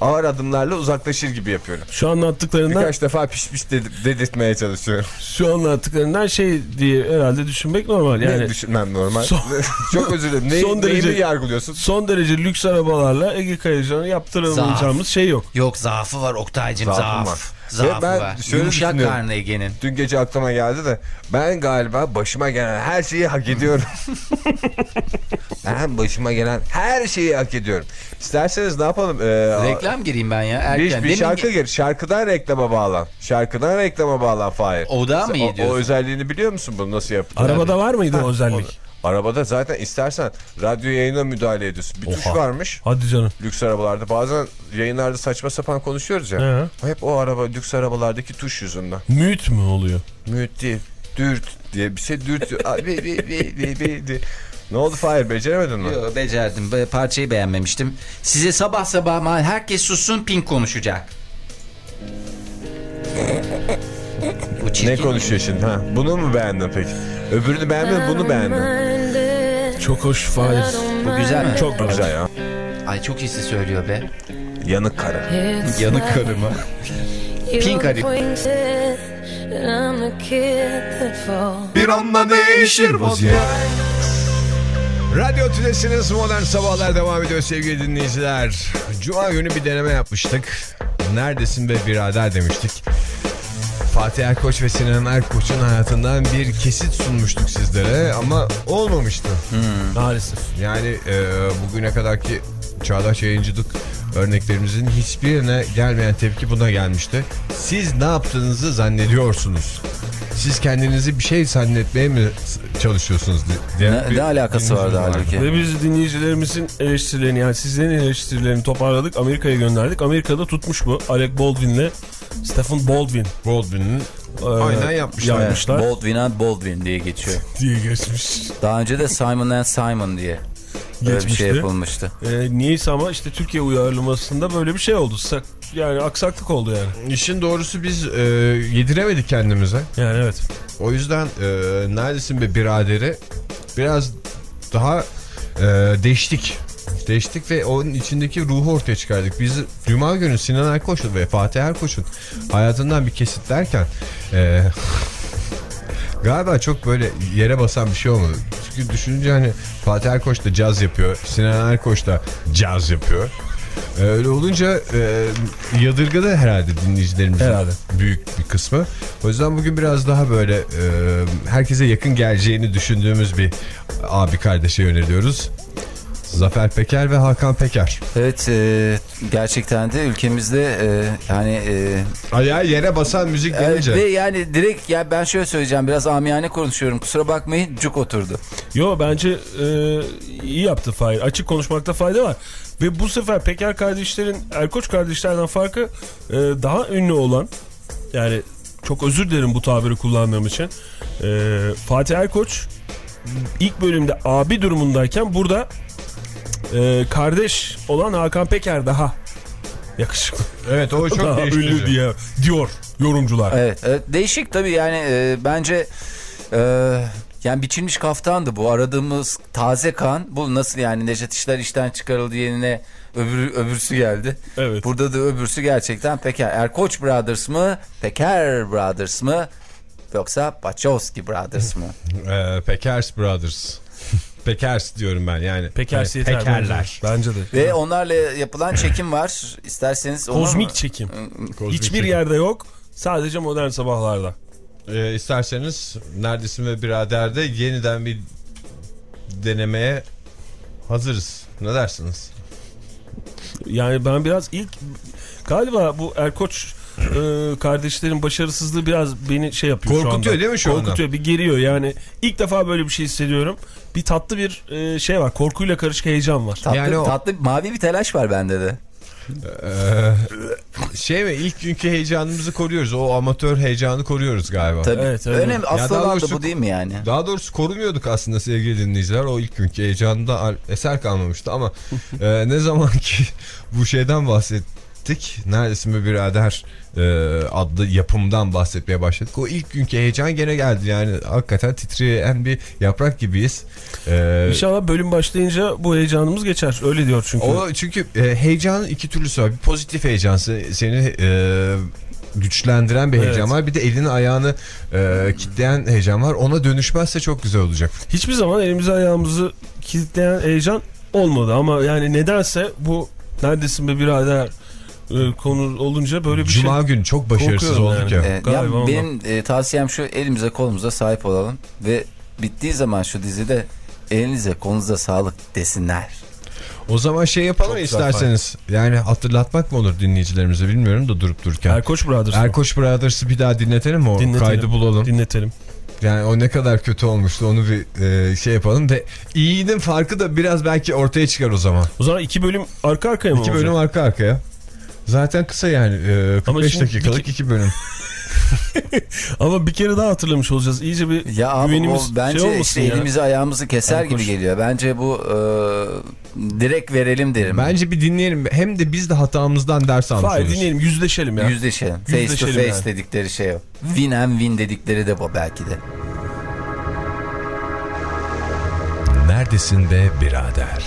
ağır adımlarla uzaklaşır gibi yapıyorum. Şu anlattıklarından Birkaç defa piş piş dedi- dedirtmeye çalışıyorum. şu anlattıklarından şey diye herhalde düşünmek normal. Yani ne düşünmem normal. Son- Çok özür dilerim. Neyi, Son neyi derece- mi yargılıyorsun? son derece lüks arabalarla Ege Kayacan'a yaptıramayacağımız şey yok. Yok zaafı var Oktay'cım zaaf. var. Zaafı ben var. şöyle Yumuşak karnı Ege'nin. Dün gece aklıma geldi de ben galiba başıma gelen her şeyi hak ediyorum. ben başıma gelen her şeyi hak ediyorum. İsterseniz ne yapalım? Ee, Reklam gireyim ben ya erken. bir, bir Demin şarkı gir. Şarkıdan reklama bağlan. Şarkıdan reklama bağlan Fahir. O da mı iyi o, diyorsun? o özelliğini biliyor musun bunu nasıl yapıyor? Arabada var mıydı o özellik? Arabada zaten istersen radyo yayına müdahale ediyorsun. Bir tuş Oha. varmış Hadi canım. lüks arabalarda. Bazen yayınlarda saçma sapan konuşuyoruz ya. He. Hep o araba lüks arabalardaki tuş yüzünden. Müt mü oluyor? Müt değil. Dürt diye bir şey dürt. Abi, bi, bi, bi, bi, bi. Ne oldu Fahir beceremedin mi? Yo, becerdim. Be- Parçayı beğenmemiştim. Size sabah sabah herkes sussun Pink konuşacak. Bu çirkin. Ne konuşuyor şimdi ha? Bunu mu beğendin peki? Öbürünü beğenmedin bunu beğendin. Çok hoş Fahir. Bu güzel mi? Çok güzel. Ya. Ay çok iyisi söylüyor be. Yanık karı. Yanık karıma. Pink arayıp. Bir anda değişir vaziyet. Radyo Tülesi'niz Modern Sabahlar devam ediyor sevgili dinleyiciler. Cuma günü bir deneme yapmıştık. Neredesin be birader demiştik. Fatih Erkoç ve Sinan Erkoç'un hayatından bir kesit sunmuştuk sizlere ama olmamıştı. Maalesef. Yani e, bugüne kadarki çağdaş yayıncılık örneklerimizin hiçbirine gelmeyen tepki buna gelmişti. Siz ne yaptığınızı zannediyorsunuz? Siz kendinizi bir şey zannetmeye mi çalışıyorsunuz? diye Ne, bir ne alakası vardı halbuki? Ve biz dinleyicilerimizin eleştirilerini yani sizlerin eleştirilerini toparladık. Amerika'ya gönderdik. Amerika'da tutmuş bu. Alec Baldwin'le Stephen Baldwin Baldwin'in e, Aynen yapmışlar. yapmışlar Baldwin and Baldwin diye geçiyor. diye geçmiş. Daha önce de Simon and Simon diye böyle bir Geçmişti. şey yapılmıştı. E, niyeyse ama işte Türkiye uyarlamasında böyle bir şey oldu. Sak- Yani aksaklık oldu yani. İşin doğrusu biz e, yediremedik kendimize. Yani evet. O yüzden e, neredesin be biraderi biraz daha e, değiştik. Değiştik ve onun içindeki ruhu ortaya çıkardık. Biz Cuma günü Sinan Erkoç'un ve Fatih Erkoç'un hayatından bir kesit derken e, galiba çok böyle yere basan bir şey olmadı. Çünkü düşününce hani Fatih Erkoç da caz yapıyor. Sinan Erkoç da caz yapıyor. E, Öyle olunca e, yadırgadı herhalde dinleyicilerimizin Herhalde. büyük bir kısmı. O yüzden bugün biraz daha böyle e, herkese yakın geleceğini düşündüğümüz bir abi kardeşe yöneliyoruz. Zafer Peker ve Hakan Peker. Evet e, gerçekten de ülkemizde e, yani e, Ayağı yere basan müzik evet, denince. ve yani direkt ya ben şöyle söyleyeceğim biraz amiyane konuşuyorum kusura bakmayın cuk oturdu. Yo bence e, iyi yaptı Fahir. Açık konuşmakta fayda var. Ve bu sefer Peker kardeşlerin Erkoç kardeşlerden farkı e, daha ünlü olan yani çok özür dilerim bu tabiri kullandığım için. E, Fatih Erkoç ilk bölümde abi durumundayken burada e, kardeş olan Hakan Peker daha yakışıklı. Evet o çok daha ünlü diye diyor yorumcular. Evet, evet değişik tabii yani e, bence e, yani biçilmiş kaftandı bu aradığımız taze kan bu nasıl yani Necdet İşler işten çıkarıldı yerine öbür, öbürsü geldi. Evet. Burada da öbürsü gerçekten Peker. Erkoç Brothers mı Peker Brothers mı yoksa Wachowski Brothers mı? Ee, Pekers Brothers. Pekers diyorum ben yani. Pekers yeter Pekerler. Bence, de. Ve onlarla yapılan çekim var. İsterseniz Kozmik çekim. Kozmik Hiçbir çekim. yerde yok. Sadece modern sabahlarda. Ee, isterseniz Neredesin ve Birader'de yeniden bir denemeye hazırız. Ne dersiniz? Yani ben biraz ilk galiba bu Erkoç e, kardeşlerin başarısızlığı biraz beni şey yapıyor şu anda. Korkutuyor değil mi şu anda? Korkutuyor bir geriyor yani ilk defa böyle bir şey hissediyorum. Bir tatlı bir e, şey var korkuyla karışık heyecan var. Tatlı, Yani o- tatlı mavi bir telaş var bende de. Ee, şey mi ilk günkü heyecanımızı koruyoruz. O amatör heyecanı koruyoruz galiba. Tabii. Evet, evet. Önemli asıl doğrusu- bu değil mi yani? Daha doğrusu korumuyorduk aslında sevgili dinleyiciler. O ilk günkü heyecanında eser kalmamıştı ama e, ne zaman ki bu şeyden bahsettik. Neredesin be birader e, adlı yapımdan bahsetmeye başladık. O ilk günkü heyecan gene geldi. Yani hakikaten titreyen bir yaprak gibiyiz. E, İnşallah bölüm başlayınca bu heyecanımız geçer. Öyle diyor çünkü. o çünkü e, heyecanın iki türlüsü var. Bir pozitif heyecan se- seni e, güçlendiren bir Evet. heyecan var. Bir de elini ayağını e, kitleyen heyecan var. Ona dönüşmezse çok güzel olacak. Hiçbir zaman elimizi ayağımızı kilitleyen heyecan olmadı ama yani nedense bu neredesin be birader konu olunca böyle bir Cuma şey. günü çok başarısız olduk yani. ya. Ee, ya ondan. benim e, tavsiyem şu elimize kolumuza sahip olalım ve bittiği zaman şu dizide elinize kolunuza sağlık desinler. O zaman şey yapalım Çok isterseniz. Yani hatırlatmak mı olur dinleyicilerimize bilmiyorum da durup dururken. Erkoç Brothers. mı? Erkoç Brothers'ı bir daha dinletelim mi? O Dinletelim. kaydı bulalım. Dinletelim. Yani o ne kadar kötü olmuştu onu bir e, şey yapalım. Ve iyinin farkı da biraz belki ortaya çıkar o zaman. O zaman iki bölüm arka arkaya mı İki olacak? bölüm arka arkaya. Zaten kısa yani. e, Ama 45 şimdi dakikalık iki- iki bölüm. Ama bir kere daha hatırlamış olacağız. İyice bir Ya abi güvenimiz o bence şey işte ya. elimizi ayağımızı keser Erkoç. gibi geliyor. Bence bu e, direkt verelim derim. Bence bir dinleyelim. Hem de biz de hatamızdan ders almış Hayır oluruz. dinleyelim yüzleşelim ya. Yüzleşelim. Face to Yüzleşelim face yani. dedikleri şey o. Win and win dedikleri de bu belki de. Neredesin be birader?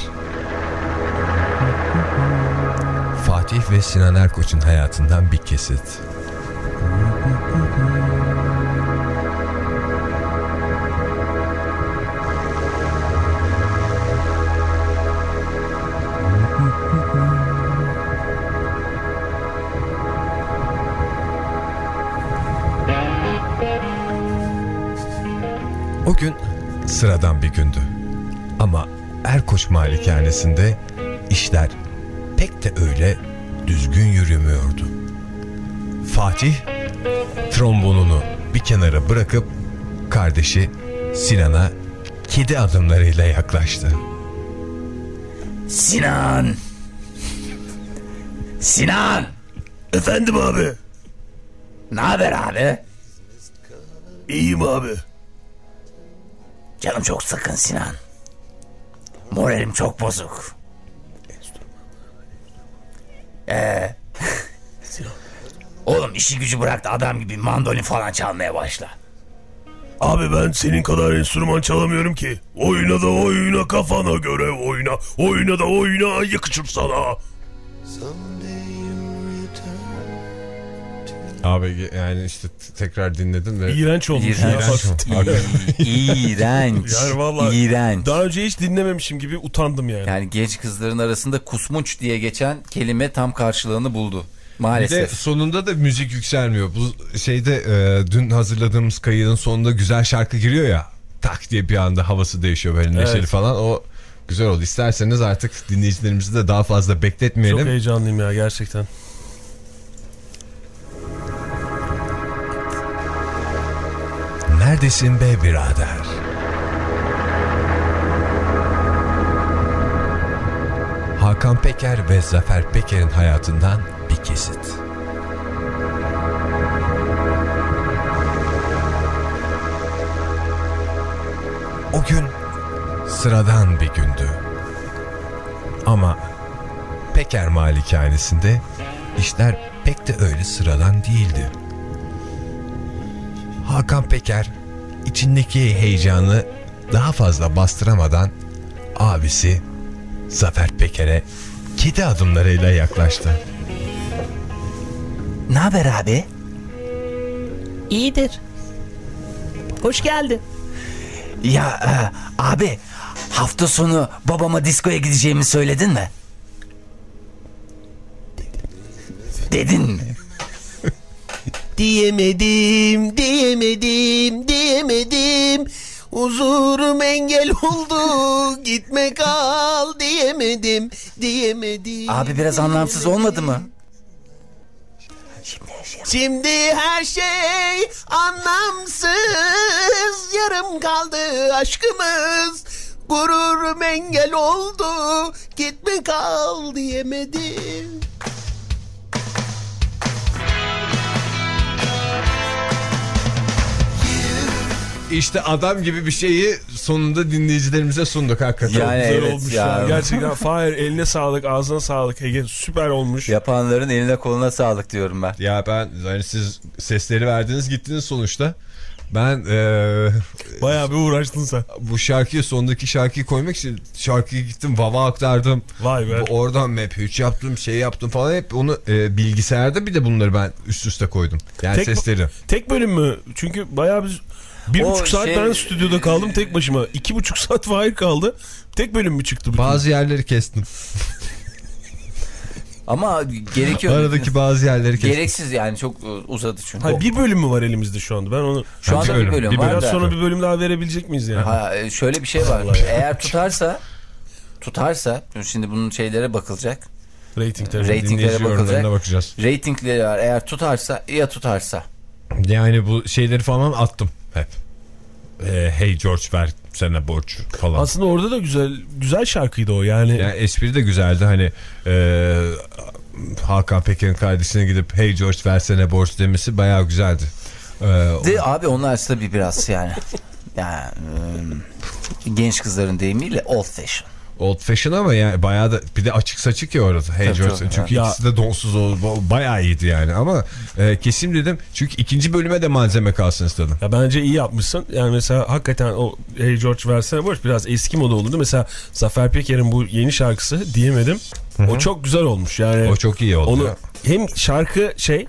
Fatih ve Sinan Erkoç'un hayatından bir kesit. O gün sıradan bir gündü. Ama Erkoç malikanesinde işler pek de öyle düzgün yürümüyordu. Fatih trombonunu bir kenara bırakıp kardeşi Sinan'a kedi adımlarıyla yaklaştı. Sinan! Sinan! Efendim abi. Ne haber abi? İyiyim abi. Canım çok sıkın Sinan. Moralim çok bozuk. Ee, Oğlum işi gücü bırak da adam gibi mandolin falan çalmaya başla. Abi ben senin kadar enstrüman çalamıyorum ki. Oyna da oyna kafana göre oyna. Oyna da oyna yakışır sana. Abi yani işte tekrar dinledim ve İğrenç olmuş. İğrenç. İğrenç. Yani vallahi- İğrenç. Daha önce hiç dinlememişim gibi utandım yani. Yani genç kızların arasında kusmunç diye geçen kelime tam karşılığını buldu. Bir de Maalesef. sonunda da müzik yükselmiyor. Bu şeyde e, dün hazırladığımız kayının sonunda güzel şarkı giriyor ya. Tak diye bir anda havası değişiyor böyle neşeli Evet. falan. O güzel oldu. İsterseniz artık dinleyicilerimizi de daha fazla Çok bekletmeyelim. heyecanlıyım ya gerçekten. Neredesin be birader? Hakan Peker ve Zafer Peker'in hayatından bir kesit. O gün sıradan bir gündü. Ama Peker malikanesinde işler pek de öyle sıradan değildi. Hakan Peker içindeki heyecanı daha fazla bastıramadan abisi Zafer Peker'e kedi adımlarıyla yaklaştı. Ne haber abi? İyidir. Hoş geldin. Ya e, abi hafta sonu babama diskoya gideceğimi söyledin mi? Dedin mi? Diyemedim, diyemedim, diyemedim. Huzurum engel oldu. Gitme kal diyemedim, diyemedim. Abi biraz anlamsız olmadı mı? Şimdi her şey anlamsız. Yarım kaldı aşkımız. Gururum engel oldu. Gitme kal diyemedim. İşte adam gibi bir şeyi sonunda dinleyicilerimize sunduk hakikaten. Yani Güzel evet olmuş ya. ya. Gerçekten Fahir eline sağlık, ağzına sağlık Ege. Süper olmuş. Yapanların eline koluna sağlık diyorum ben. Ya ben hani siz sesleri verdiniz gittiniz sonuçta. Ben eee, Bayağı bir uğraştın sen. bu şarkıyı sondaki şarkıyı koymak için şarkıyı gittim Vava aktardım. Vay be. Bu Oradan map 3 yaptım şey yaptım falan hep onu e, bilgisayarda bir de bunları ben üst üste koydum. Yani Tek- sesleri. Tek bölüm mü? Çünkü bayağı bir... Bir O buçuk saat şey- ben stüdyoda kaldım tek başıma. İki buçuk saat Fahir kaldı. Tek bölüm mü çıktı? bütün? Bazı yerleri kestim. Ama gerekiyor. Aradaki bazı yerleri kestim. Gereksiz yani çok e, uzadı çünkü. Hayır, bir bölüm mü var elimizde şu anda? Ben onu... Şu anda bir bölüm, bölüm, bir var Biraz sonra bir bölüm daha verebilecek miyiz yani? Ha, e, şöyle bir şey var. Eğer tutarsa tutarsa şimdi bunun şeylere bakılacak. Ratingler. Ratinglere yorumlarına bakılacak. bakacağız. Ratingleri var. Eğer tutarsa ya tutarsa. Yani bu şeyleri falan attım hep. Ee, hey George ver sana borç falan. Aslında orada da güzel güzel şarkıydı o yani. Yani espri de güzeldi hani e, Hakan Peker'in kardeşine gidip hey George versene borç demesi bayağı güzeldi. Ee, De abi onlar tabii biraz yani. Yani ım, genç kızların deyimiyle old fashion. Old fashion ama yani bayağı da bir de açık saçık ya orada. Hey tabii. çünkü Ya- ikisi de donsuz oldu. Bayağı iyiydi yani ama e, kesim dedim çünkü ikinci bölüme de malzeme kalsın istedim. Ya bence iyi yapmışsın. Yani mesela hakikaten o Hey George versene boş biraz eski moda olurdu. Mesela Zafer Peker'in bu yeni şarkısı diyemedim. O çok güzel olmuş. Yani O çok iyi oldu. onu ya. hem şarkı şey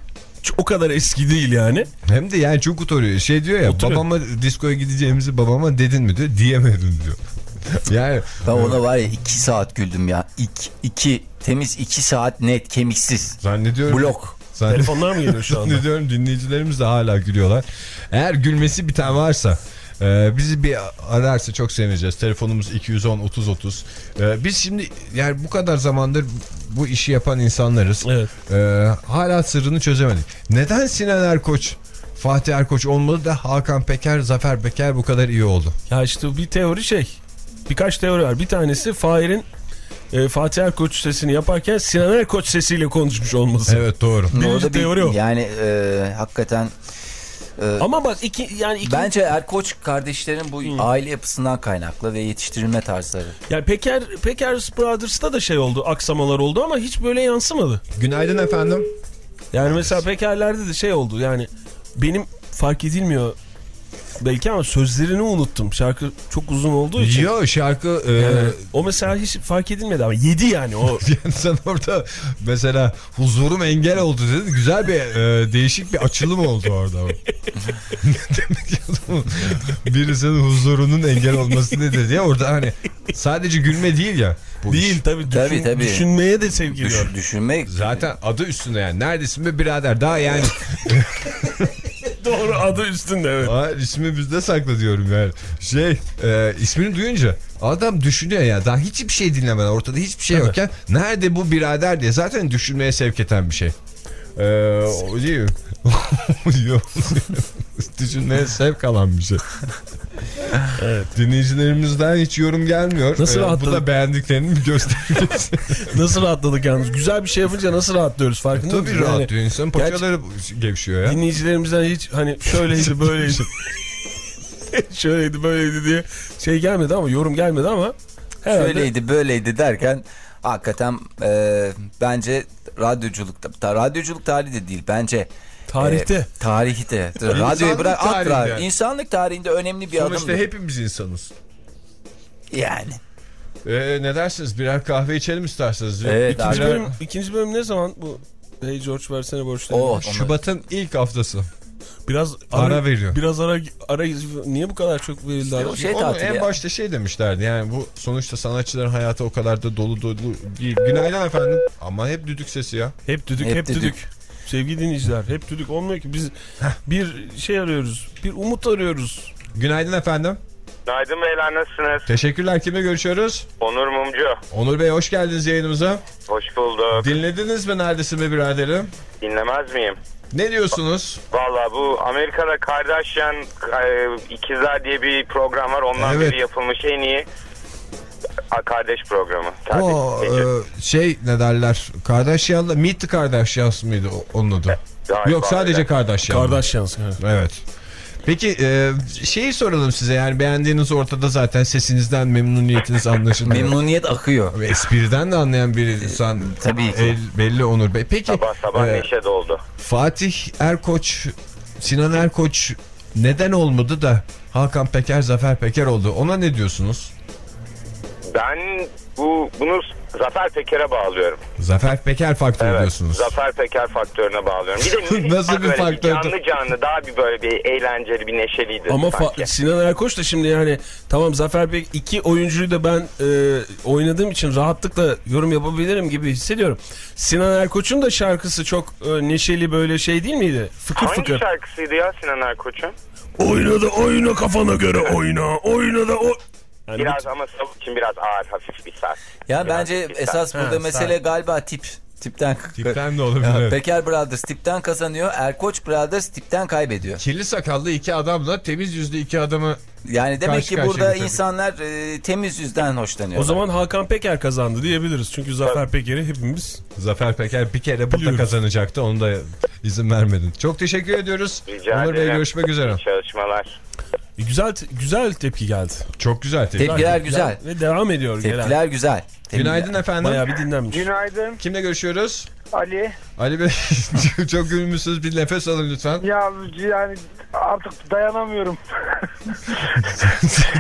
o kadar eski değil yani. Hem de yani çok utanıyor. Şey diyor ya Oturuyor. babama diskoya gideceğimizi babama dedin mi diyor. Diyemedim diyor. yani Ben ona var ya iki saat güldüm ya. İki, iki temiz iki saat net kemiksiz. zannediyorum. Blok. Zann- Telefonlar mı geliyor şu anda? Zannediyorum dinleyicilerimiz de hala gülüyorlar. Eğer gülmesi bir tane varsa e, bizi bir ararsa çok sevineceğiz. Telefonumuz 210 30 30. E, biz şimdi yani bu kadar zamandır bu işi yapan insanlarız. Evet. E, hala sırrını çözemedik. Neden Sinan Erkoç Fatih Erkoç olmadı da Hakan Peker, Zafer Peker bu kadar iyi oldu? Ya işte bir teori şey. Birkaç teori var. Bir tanesi Fahir'in e, Fatih Erkoç sesini yaparken Sinan Erkoç sesiyle konuşmuş olması. Evet doğru. Birinci teori o. Yani e, hakikaten Ama bak iki yani iki bence Erkoç kardeşlerin bu aile yapısından kaynaklı ve yetiştirilme tarzları. yani Peker Peker Brothers'ta da şey oldu, aksamalar oldu ama hiç böyle yansımadı. Günaydın efendim. Yani mesela Peker'lerde de şey oldu. Yani benim fark edilmiyor belki ama sözlerini unuttum. Şarkı çok uzun olduğu için. Yo şarkı e, Yani o mesela hiç fark edilmedi ama yedi yani o. Yani sen orada mesela huzurum engel oldu dedin. Güzel bir e, değişik bir açılım oldu orada. ne demek ya? Birisinin huzurunun engel olması nedir diye orada hani sadece gülme değil ya. Bu Değil iş. tabii, düşün, Tabii, tabii. düşünmeye de sevk ediyor. Düşün, düşünmek Zaten adı üstünde yani. Neredesin be birader? Daha yani Doğru adı üstünde evet. Aa, ismi bizde saklı diyorum yani. Şey e, ismini duyunca adam düşünüyor ya daha hiçbir şey dinlemeden ortada hiçbir şey Tabii. yokken nerede bu birader diye zaten düşünmeye sevk eden bir şey. Ee, o değil mi? Düşünmeye sevk alan bir şey. evet. Dinleyicilerimizden hiç yorum gelmiyor. Nasıl Ee, bu da beğendiklerinin bir göstergesi. Nasıl rahatladık yalnız. Güzel bir şey yapınca nasıl rahatlıyoruz farkında Tabii mısın? rahatlıyor insan. Paçaları gevşiyor ya. Dinleyicilerimizden hiç hani şöyleydi böyleydi. şöyleydi böyleydi diye şey gelmedi ama yorum gelmedi ama herhalde Şöyleydi böyleydi derken hakikaten e, bence radyoculukta ta, radyoculuk tarihi de değil bence tarihte. e, tarihte radyoyu bırak tarihinde. tarih- insanlık tarihinde önemli bir Sonuçta adım hepimiz insanız. yani Ee, ne dersiniz? Birer kahve içelim isterseniz. Evet, İkinci abi. Bölüm- ikinci bölüm ne zaman bu Hey George versene borçları. o onu- Şubat'ın ilk haftası. Biraz Ara veriyor. Biraz ara ara niye bu kadar çok verildi ara? o şey Onu tatili en ya. başta şey demişlerdi yani bu sonuçta sanatçıların hayatı o kadar da dolu dolu değil. Günaydın efendim. Ama hep düdük sesi ya. Hep düdük, Hep hep, düdük. düdük. Sevgili dinleyiciler, hep düdük olmuyor ki biz bir şey arıyoruz, bir umut arıyoruz. Günaydın efendim. Günaydın beyler nasılsınız? Teşekkürler. Kimle görüşüyoruz? Onur Mumcu. Onur Bey hoş geldiniz yayınımıza. Hoş bulduk. Dinlediniz mi Neredesin be biraderim? Dinlemez miyim? Ne diyorsunuz? Valla bu Amerika'da Kardashian e, ikizler diye bir program var. Ondan Evet. beri yapılmış en iyi a, kardeş programı. Kardeş O e, şey ne derler? Kardashian'la Meet the Kardashians mıydı onun adı? Galiba Yok sadece öyle. Kardashian. Kardashians. Evet. Evet. Peki e, şeyi soralım size yani beğendiğiniz ortada zaten sesinizden memnuniyetiniz anlaşılıyor. memnuniyet akıyor Ve Espriden de anlayan bir insan Tabii ki. el- belli Onur Bey. Peki Sabah sabah e, neşe doldu. Fatih Erkoç, Sinan Erkoç neden olmadı da Hakan Peker, Zafer Peker oldu? Ona ne diyorsunuz? Ben bu bunu Zafer Peker'e bağlıyorum. Zafer Peker faktörü Evet. diyorsunuz. Zafer Peker faktörüne bağlıyorum. Bir de müzik Nasıl bir faktördü? Canlı canlı daha bir böyle bir eğlenceli bir neşeliydi. Ama Sinan Erkoç da şimdi yani tamam Zafer Bey iki oyuncuyu da ben e, oynadığım için rahatlıkla yorum yapabilirim gibi hissediyorum. Sinan Erkoç'un da şarkısı çok e, neşeli böyle şey değil miydi? Fıkır Hangi fıkır. şarkısıydı ya Sinan Erkoç'un? Oyna da oyna kafana göre oyna. Oyna da o... Yani bu- Biraz ama savuk için biraz ağır hafif bir saat. ya Biraz bence esas saat. burada Ha, mesele galiba tip tipten Tipten de olabilir. Ya, Peker Brothers tipten kazanıyor Erkoç Brothers tipten kaybediyor Kirli sakallı iki adamla temiz yüzlü iki adamı yani demek Karşı ki burada getirdik. insanlar e, temiz yüzden hoşlanıyor O zaman Hakan Peker kazandı diyebiliriz. Çünkü Zafer Peker'i hepimiz Zafer Peker bir kere burada Biliyoruz. kazanacaktı. Onu da izin vermedin. Çok teşekkür ediyoruz. Rica Onur Bey ederim. görüşmek üzere. İyi çalışmalar. E, güzel güzel tepki geldi. Çok güzel. tebrik. Tepkiler güzel Ve devam ediyor gelen. Tepkiler güzel Tepkiler- Günaydın efendim. Bayağı bir dinlenmiş. Günaydın Kimle görüşüyoruz? Ali. Ali Bey çok gülmüşsünüz. Bir nefes alın lütfen. Ya yani artık dayanamıyorum.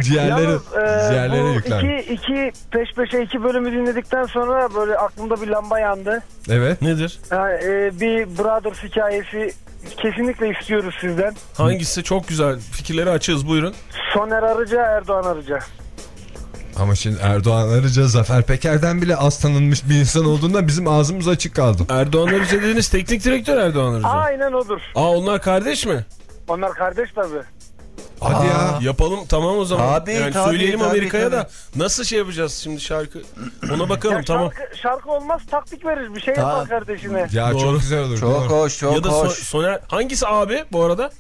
Ciğerleri, Yalnız, e, ciğerleri bu yüklen. iki, iki peş peşe iki bölümü dinledikten sonra böyle aklımda bir lamba yandı. Evet. Nedir? Yani, e, bir Brothers hikayesi kesinlikle istiyoruz sizden. Hangisi çok güzel. Fikirleri açığız buyurun. Soner Arıca, Erdoğan Arıca. Ama şimdi Erdoğan Arıca Zafer Peker'den bile az tanınmış bir insan olduğundan bizim ağzımız açık kaldı. Erdoğan Arıca dediğiniz teknik direktör Erdoğan Arıca. Aynen odur. Aa onlar kardeş mi? Onlar kardeş tabii. Hadi ya. Yapalım tamam o zaman. Tabii, yani tabii, söyleyelim Amerika'ya da nasıl şey yapacağız şimdi şarkı? Ona bakalım Ya tamam. şarkı, şarkı olmaz taktik verir bir şey Tamam. yapar kardeşine. Ya Doğru. çok güzel olur. Çok doğru. hoş çok Ya da Son- hoş Soner hangisi abi bu arada?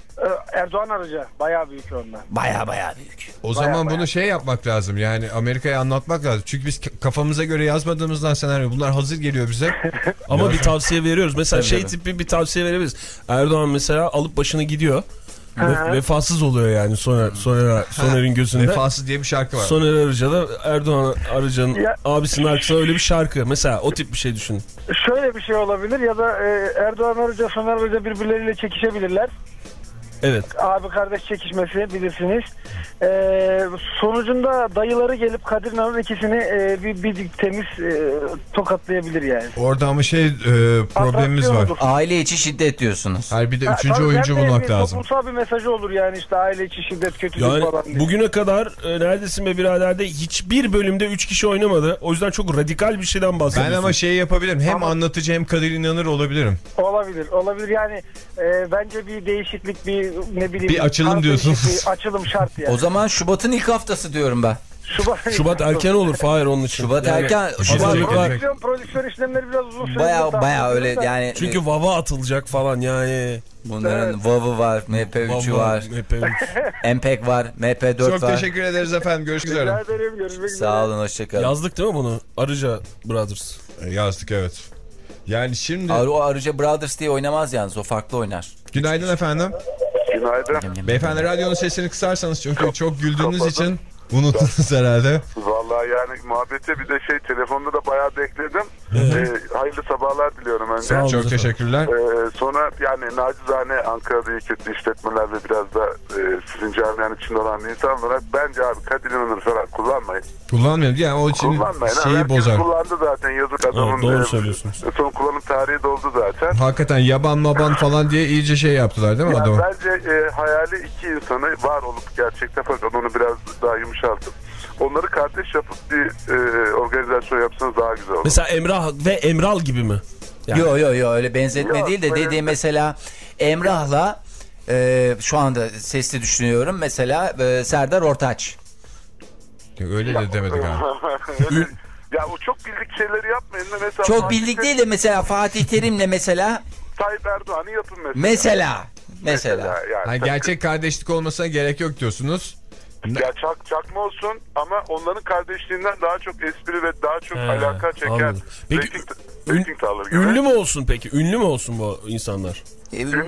Erdoğan Arıca bayağı büyük ondan. Baya baya büyük O zaman bayağı. bunu şey yapmak lazım yani Amerika'ya anlatmak lazım. Çünkü biz kafamıza göre yazmadığımızdan senaryo bunlar hazır geliyor bize. Ama bir tavsiye veriyoruz. Mesela şey tipi bir tavsiye verebiliriz. Erdoğan mesela alıp başını gidiyor. Ve, vefasız oluyor yani Soner, Soner, Soner'in gözünde. Vefası diye bir şarkı var. Soner Arıca da Erdoğan Arıca'nın abisinin arkasında öyle bir şarkı. Mesela o tip bir şey düşün. Şöyle bir şey olabilir ya da e, Erdoğan Arıca, Soner Arıca birbirleriyle çekişebilirler. Evet. Abi kardeş çekişmesi bilirsiniz. Ee, sonucunda dayıları gelip Kadir İnanır ikisini e, bir, bir temiz e, tokatlayabilir yani. Orada ama şey e, problemimiz var. olur. Aile içi şiddet diyorsunuz Her bir de Ha, üçüncü tabii oyuncu bulmak bir lazım. Toplumsal bir mesajı olur yani işte aile içi şiddet kötülük Yani falan diye. bugüne kadar e, neredesin be birader'de hiçbir bölümde 3 kişi oynamadı. O yüzden çok radikal bir şeyden Ben bahsediyorsun. ama şeyi yapabilirim. Hem Ama- anlatıcı hem Kadir inanır olabilirim. Olabilir olabilir yani e, bence bir değişiklik bir ne bileyim. Bir açılım diyorsunuz. beşikliği, Açılım şart yani. O zaman Şubat'ın ilk haftası diyorum ben. Şubat, Şubat erken olur Fahir onun için. Şubat erken. Şubat Prodüksiyon, prodüksiyon işlemleri biraz uzun süre. baya baya öyle yani. Çünkü vava atılacak falan yani. Bunların VAV'ı var, MP3'ü Vava, var, MP3. MPEG var, MP4 Çok var. teşekkür ederiz efendim. Görüşmek Rica üzere. ederim. Görüşmek üzere. Sağ olun hoşçakalın. Yazdık değil mi bunu? Arıca Brothers. E, Yazdık evet. Yani şimdi Ar- O Arıca Brothers diye oynamaz yalnız o farklı oynar. günaydın efendim. Günaydın. Beyefendi radyonun sesini kısarsanız çünkü çok güldüğünüz için unuttunuz herhalde. Vallahi yani muhabbete bir de şey telefonda da bayağı bekledim. Ee, hayırlı sabahlar diliyorum önce. Sağ olun. Çok teşekkürler. Ee, sonra yani nacizane Ankara'da iyi kötü işletmeler ve biraz da e, sizin camianın içinde olan insan olarak bence abi Kadir İnanır falan kullanmayın. Kullanmıyorum yani o için Kullanmayın. şeyi Herkes bozar. kullandı zaten yazık adamın. Evet, doğru e, söylüyorsunuz. Son kullanım tarihi doldu zaten. Hakikaten yaban maban falan diye iyice şey yaptılar değil mi Yani adamı? bence e, hayali iki insanı var olup gerçekte fakat onu biraz daha yumuşaltıp onları kardeş yapıp bir e, organizasyon yapsanız daha güzel olur. Mesela Emrah ve Emral gibi mi? Yani- Yo yo yo öyle benzetme Yok, değil de öyle- dediğim mesela Emrah'la e, şu anda sesli düşünüyorum mesela e, Serdar Ortaç. Öyle de demedik abi. Ya o çok bildik şeyleri yapmayın da mesela Çok Fatih bildik değil de mesela Fatih Terim'le mesela Tayyip Erdoğan'ı yapın mesela. mesela mesela. yani. Yani gerçek kardeşlik olmasına gerek yok diyorsunuz. Ya çak, çakma olsun ama onların kardeşliğinden daha çok espri ve daha çok He, alaka çeken anladım. Peki, rating, rating alır gibi. Ünlü mü olsun peki? Ünlü mü olsun bu insanlar? Ünlü,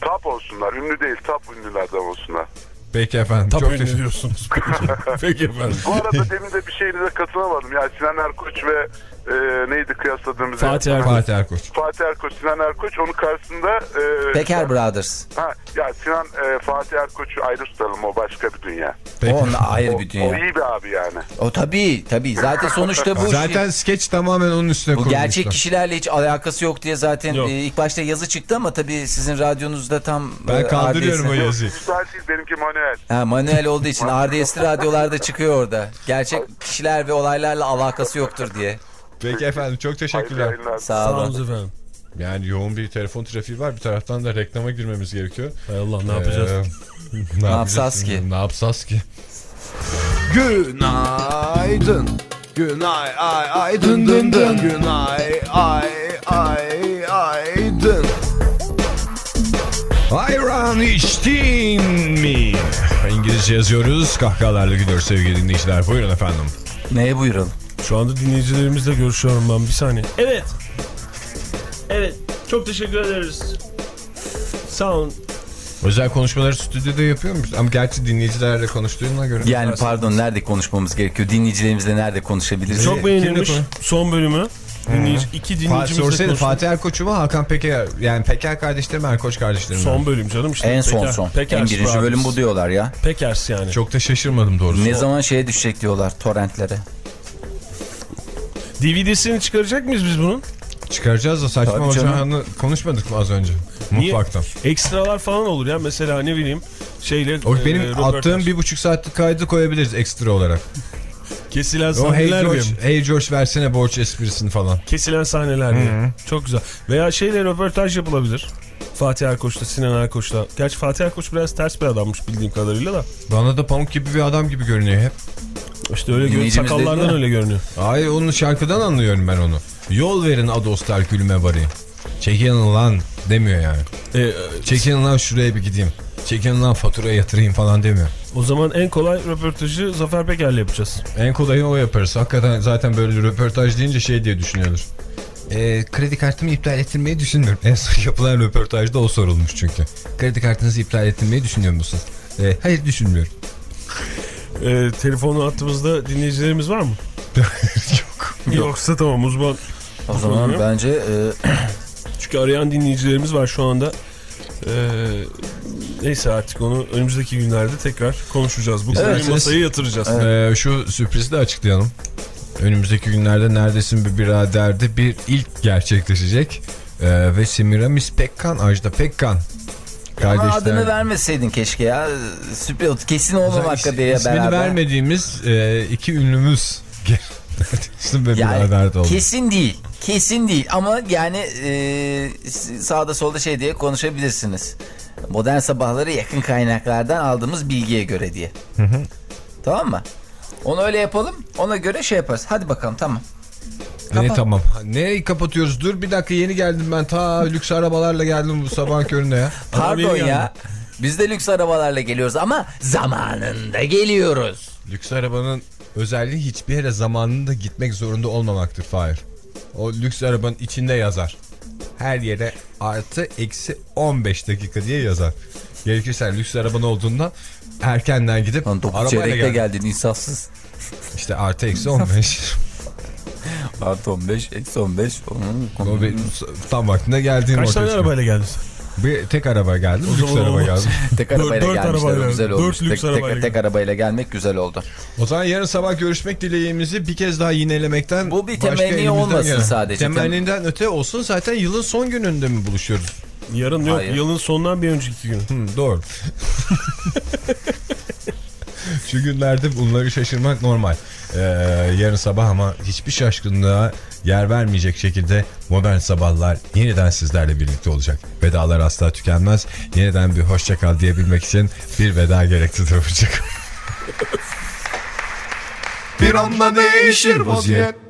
tap olsunlar. Ünlü değil tap ünlülerden olsunlar. Peki efendim. Tabii çok ünlü teşekkür diyorsunuz. Peki, peki efendim. Bu arada demin de bir şeyinize katılamadım. Yani Sinan Erkoç ve e, neydi kıyasladığımız? Fatih? Erkoç. Fatih Erkoç. Fatih Erkoç, Sinan Erkoç. Onun karşısında... E, Peker Brothers. Ha, ya Sinan e, Fatih Erkoç'u ayrı tutalım. O başka bir dünya. Peki. O ayrı bir O dünya. iyi bir abi yani. O tabii tabii. Zaten sonuçta bu Zaten skeç tamamen onun üstüne bu kurulmuştu. gerçek kişilerle hiç alakası yok diye zaten Yok. e, ilk başta yazı çıktı ama tabii sizin radyonuzda tam Ben e, kaldırıyorum o yazıyı. Dijital değil benimki manuel. Ha, manuel olduğu için RDS'li radyolarda çıkıyor orada. Gerçek kişiler ve olaylarla alakası yoktur diye. Peki efendim çok teşekkürler. Sağ Sağ olun. olun efendim. Yani yoğun bir telefon trafiği var. Bir taraftan da reklama girmemiz gerekiyor. Hay Allah ne yapacağız? Ee, ne yapacağız ki? Ne yapsas ki? Günaydın. Günay ay ay dın dın dın. Günay ay ay ay dın. Ayran içtin mi? İngilizce yazıyoruz. Kahkahalarla gidiyoruz sevgili dinleyiciler. Buyurun efendim. Neye buyuralım? Şu anda dinleyicilerimizle görüşüyorum ben bir saniye. Evet. Evet. Çok teşekkür ederiz. Sağ olun. Özel konuşmaları stüdyoda yapıyor muyuz? Ama gerçi dinleyicilerle konuştuğuna göre. Yani pardon nerede konuşmamız gerekiyor? Dinleyicilerimizle nerede konuşabiliriz? Çok beğenilmiş Kimle son bölümü. Dinleyici, iki dinleyicimizle konuştuk. Fatih Erkoç'u mu Hakan Peker? Yani Peker kardeşlerim mi Erkoç kardeşlerim mi? Son bölüm canım işte. En son Peker- son. Pekers en birinci bölüm bu diyorlar ya. Pekers yani. Çok da şaşırmadım doğrusu. Ne zaman şeye düşecek diyorlar torrentlere. DVD'sini çıkaracak mıyız biz bunun? Çıkaracağız da saçma olacağını konuşmadık mı az önce? Niye? Mutfakta. Ekstralar falan olur ya. Mesela ne bileyim şeyle... O e, benim röportaj. attığım bir buçuk saatlik kaydı koyabiliriz ekstra olarak. Kesilen O Hey sahneler George, hey George versene borç esprisini falan. Kesilen sahneler diye. Çok güzel. Veya şeyle röportaj yapılabilir. Fatih Erkoç'la, Sinan Erkoç'la. Gerçi Fatih Erkoç biraz ters bir adammış bildiğim kadarıyla da. Bana da pamuk gibi bir adam gibi görünüyor hep. İşte öyle görünüyor. Sakallardan öyle görünüyor. Ay onu şarkıdan anlıyorum ben onu. Yol verin adoslar gülme bari. Çekin lan demiyor yani. E, Çekin lan şuraya bir gideyim. Çekin lan fatura yatırayım falan demiyor. o zaman en kolay röportajı Zafer Peker'le yapacağız. En kolayı o yaparız. Hakikaten zaten böyle röportaj deyince şey diye düşünüyordur. E, kredi kartımı iptal ettirmeyi düşünmüyorum. En son yapılan röportajda o sorulmuş çünkü. Kredi kartınızı iptal ettirmeyi düşünüyor musunuz? E, hayır düşünmüyorum. E, telefonu attığımızda dinleyicilerimiz var mı? Yok. Yoksa tamam uzman. O zaman bence e, Çünkü arayan dinleyicilerimiz var şu anda. E, neyse artık onu önümüzdeki günlerde tekrar konuşacağız. Bu Evet, konuyu masaya yatıracağız. Ee, şu sürprizi de açıklayalım. Önümüzdeki günlerde Neredesin bir biraderde bir ilk gerçekleşecek. Ee, ve Semiramis Pekkan, Ajda Pekkan ama kardeşler. adını vermeseydin keşke ya. Sürpriz kesin olmamakla bir İsmini beraber. vermediğimiz e, iki ünlümüz Yani kesin değil. Kesin değil ama yani e, sağda solda şey diye konuşabilirsiniz. Modern sabahları yakın kaynaklardan aldığımız bilgiye göre diye. Tamam mı? Onu öyle yapalım. Ona göre şey yaparız. Hadi bakalım tamam. Ne Kapat. tamam. Nereyi kapatıyoruz? Dur bir dakika yeni geldim ben. Ta lüks arabalarla geldim bu sabah köründe ya. Pardon ya. Biz de lüks arabalarla geliyoruz ama zamanında geliyoruz. Lüks arabanın özelliği hiçbir yere zamanında gitmek zorunda olmamaktır Fahir. O lüks arabanın içinde yazar. Her yere artı eksi 15 dakika diye yazar. Gerekirse lüks araban olduğunda erkenden gidip Lan 9 arabayla geldin insafsız. İşte artı eksi 15. Artı 15, eksi 15. Onun- o benim tam vaktinde geldiğim Kaç tane arabayla geldin sen? Bir tek araba geldim. Lüks zaman araba geldim. Tek arabayla dört gelmişler arabayla, o güzel dört olmuş. lüks tek, arabayla tek, tek arabayla gelmek güzel oldu. O zaman yarın sabah görüşmek dileğimizi bir kez daha yinelemekten Bu bir temenni olmasın gelen- sadece. Temenninden öte olsun zaten yılın son gününde mi buluşuyoruz? Yarın yok. Hayır. Yılın sonundan bir önceki gün. Hı, doğru. Şu günlerde bunları şaşırmak normal. Ee, yarın sabah ama hiçbir şaşkınlığa yer vermeyecek şekilde modern sabahlar yeniden sizlerle birlikte olacak. Vedalar asla tükenmez. Yeniden bir hoşça kal diyebilmek için bir veda gereklidir. Kal. Bir anda değişir vaziyet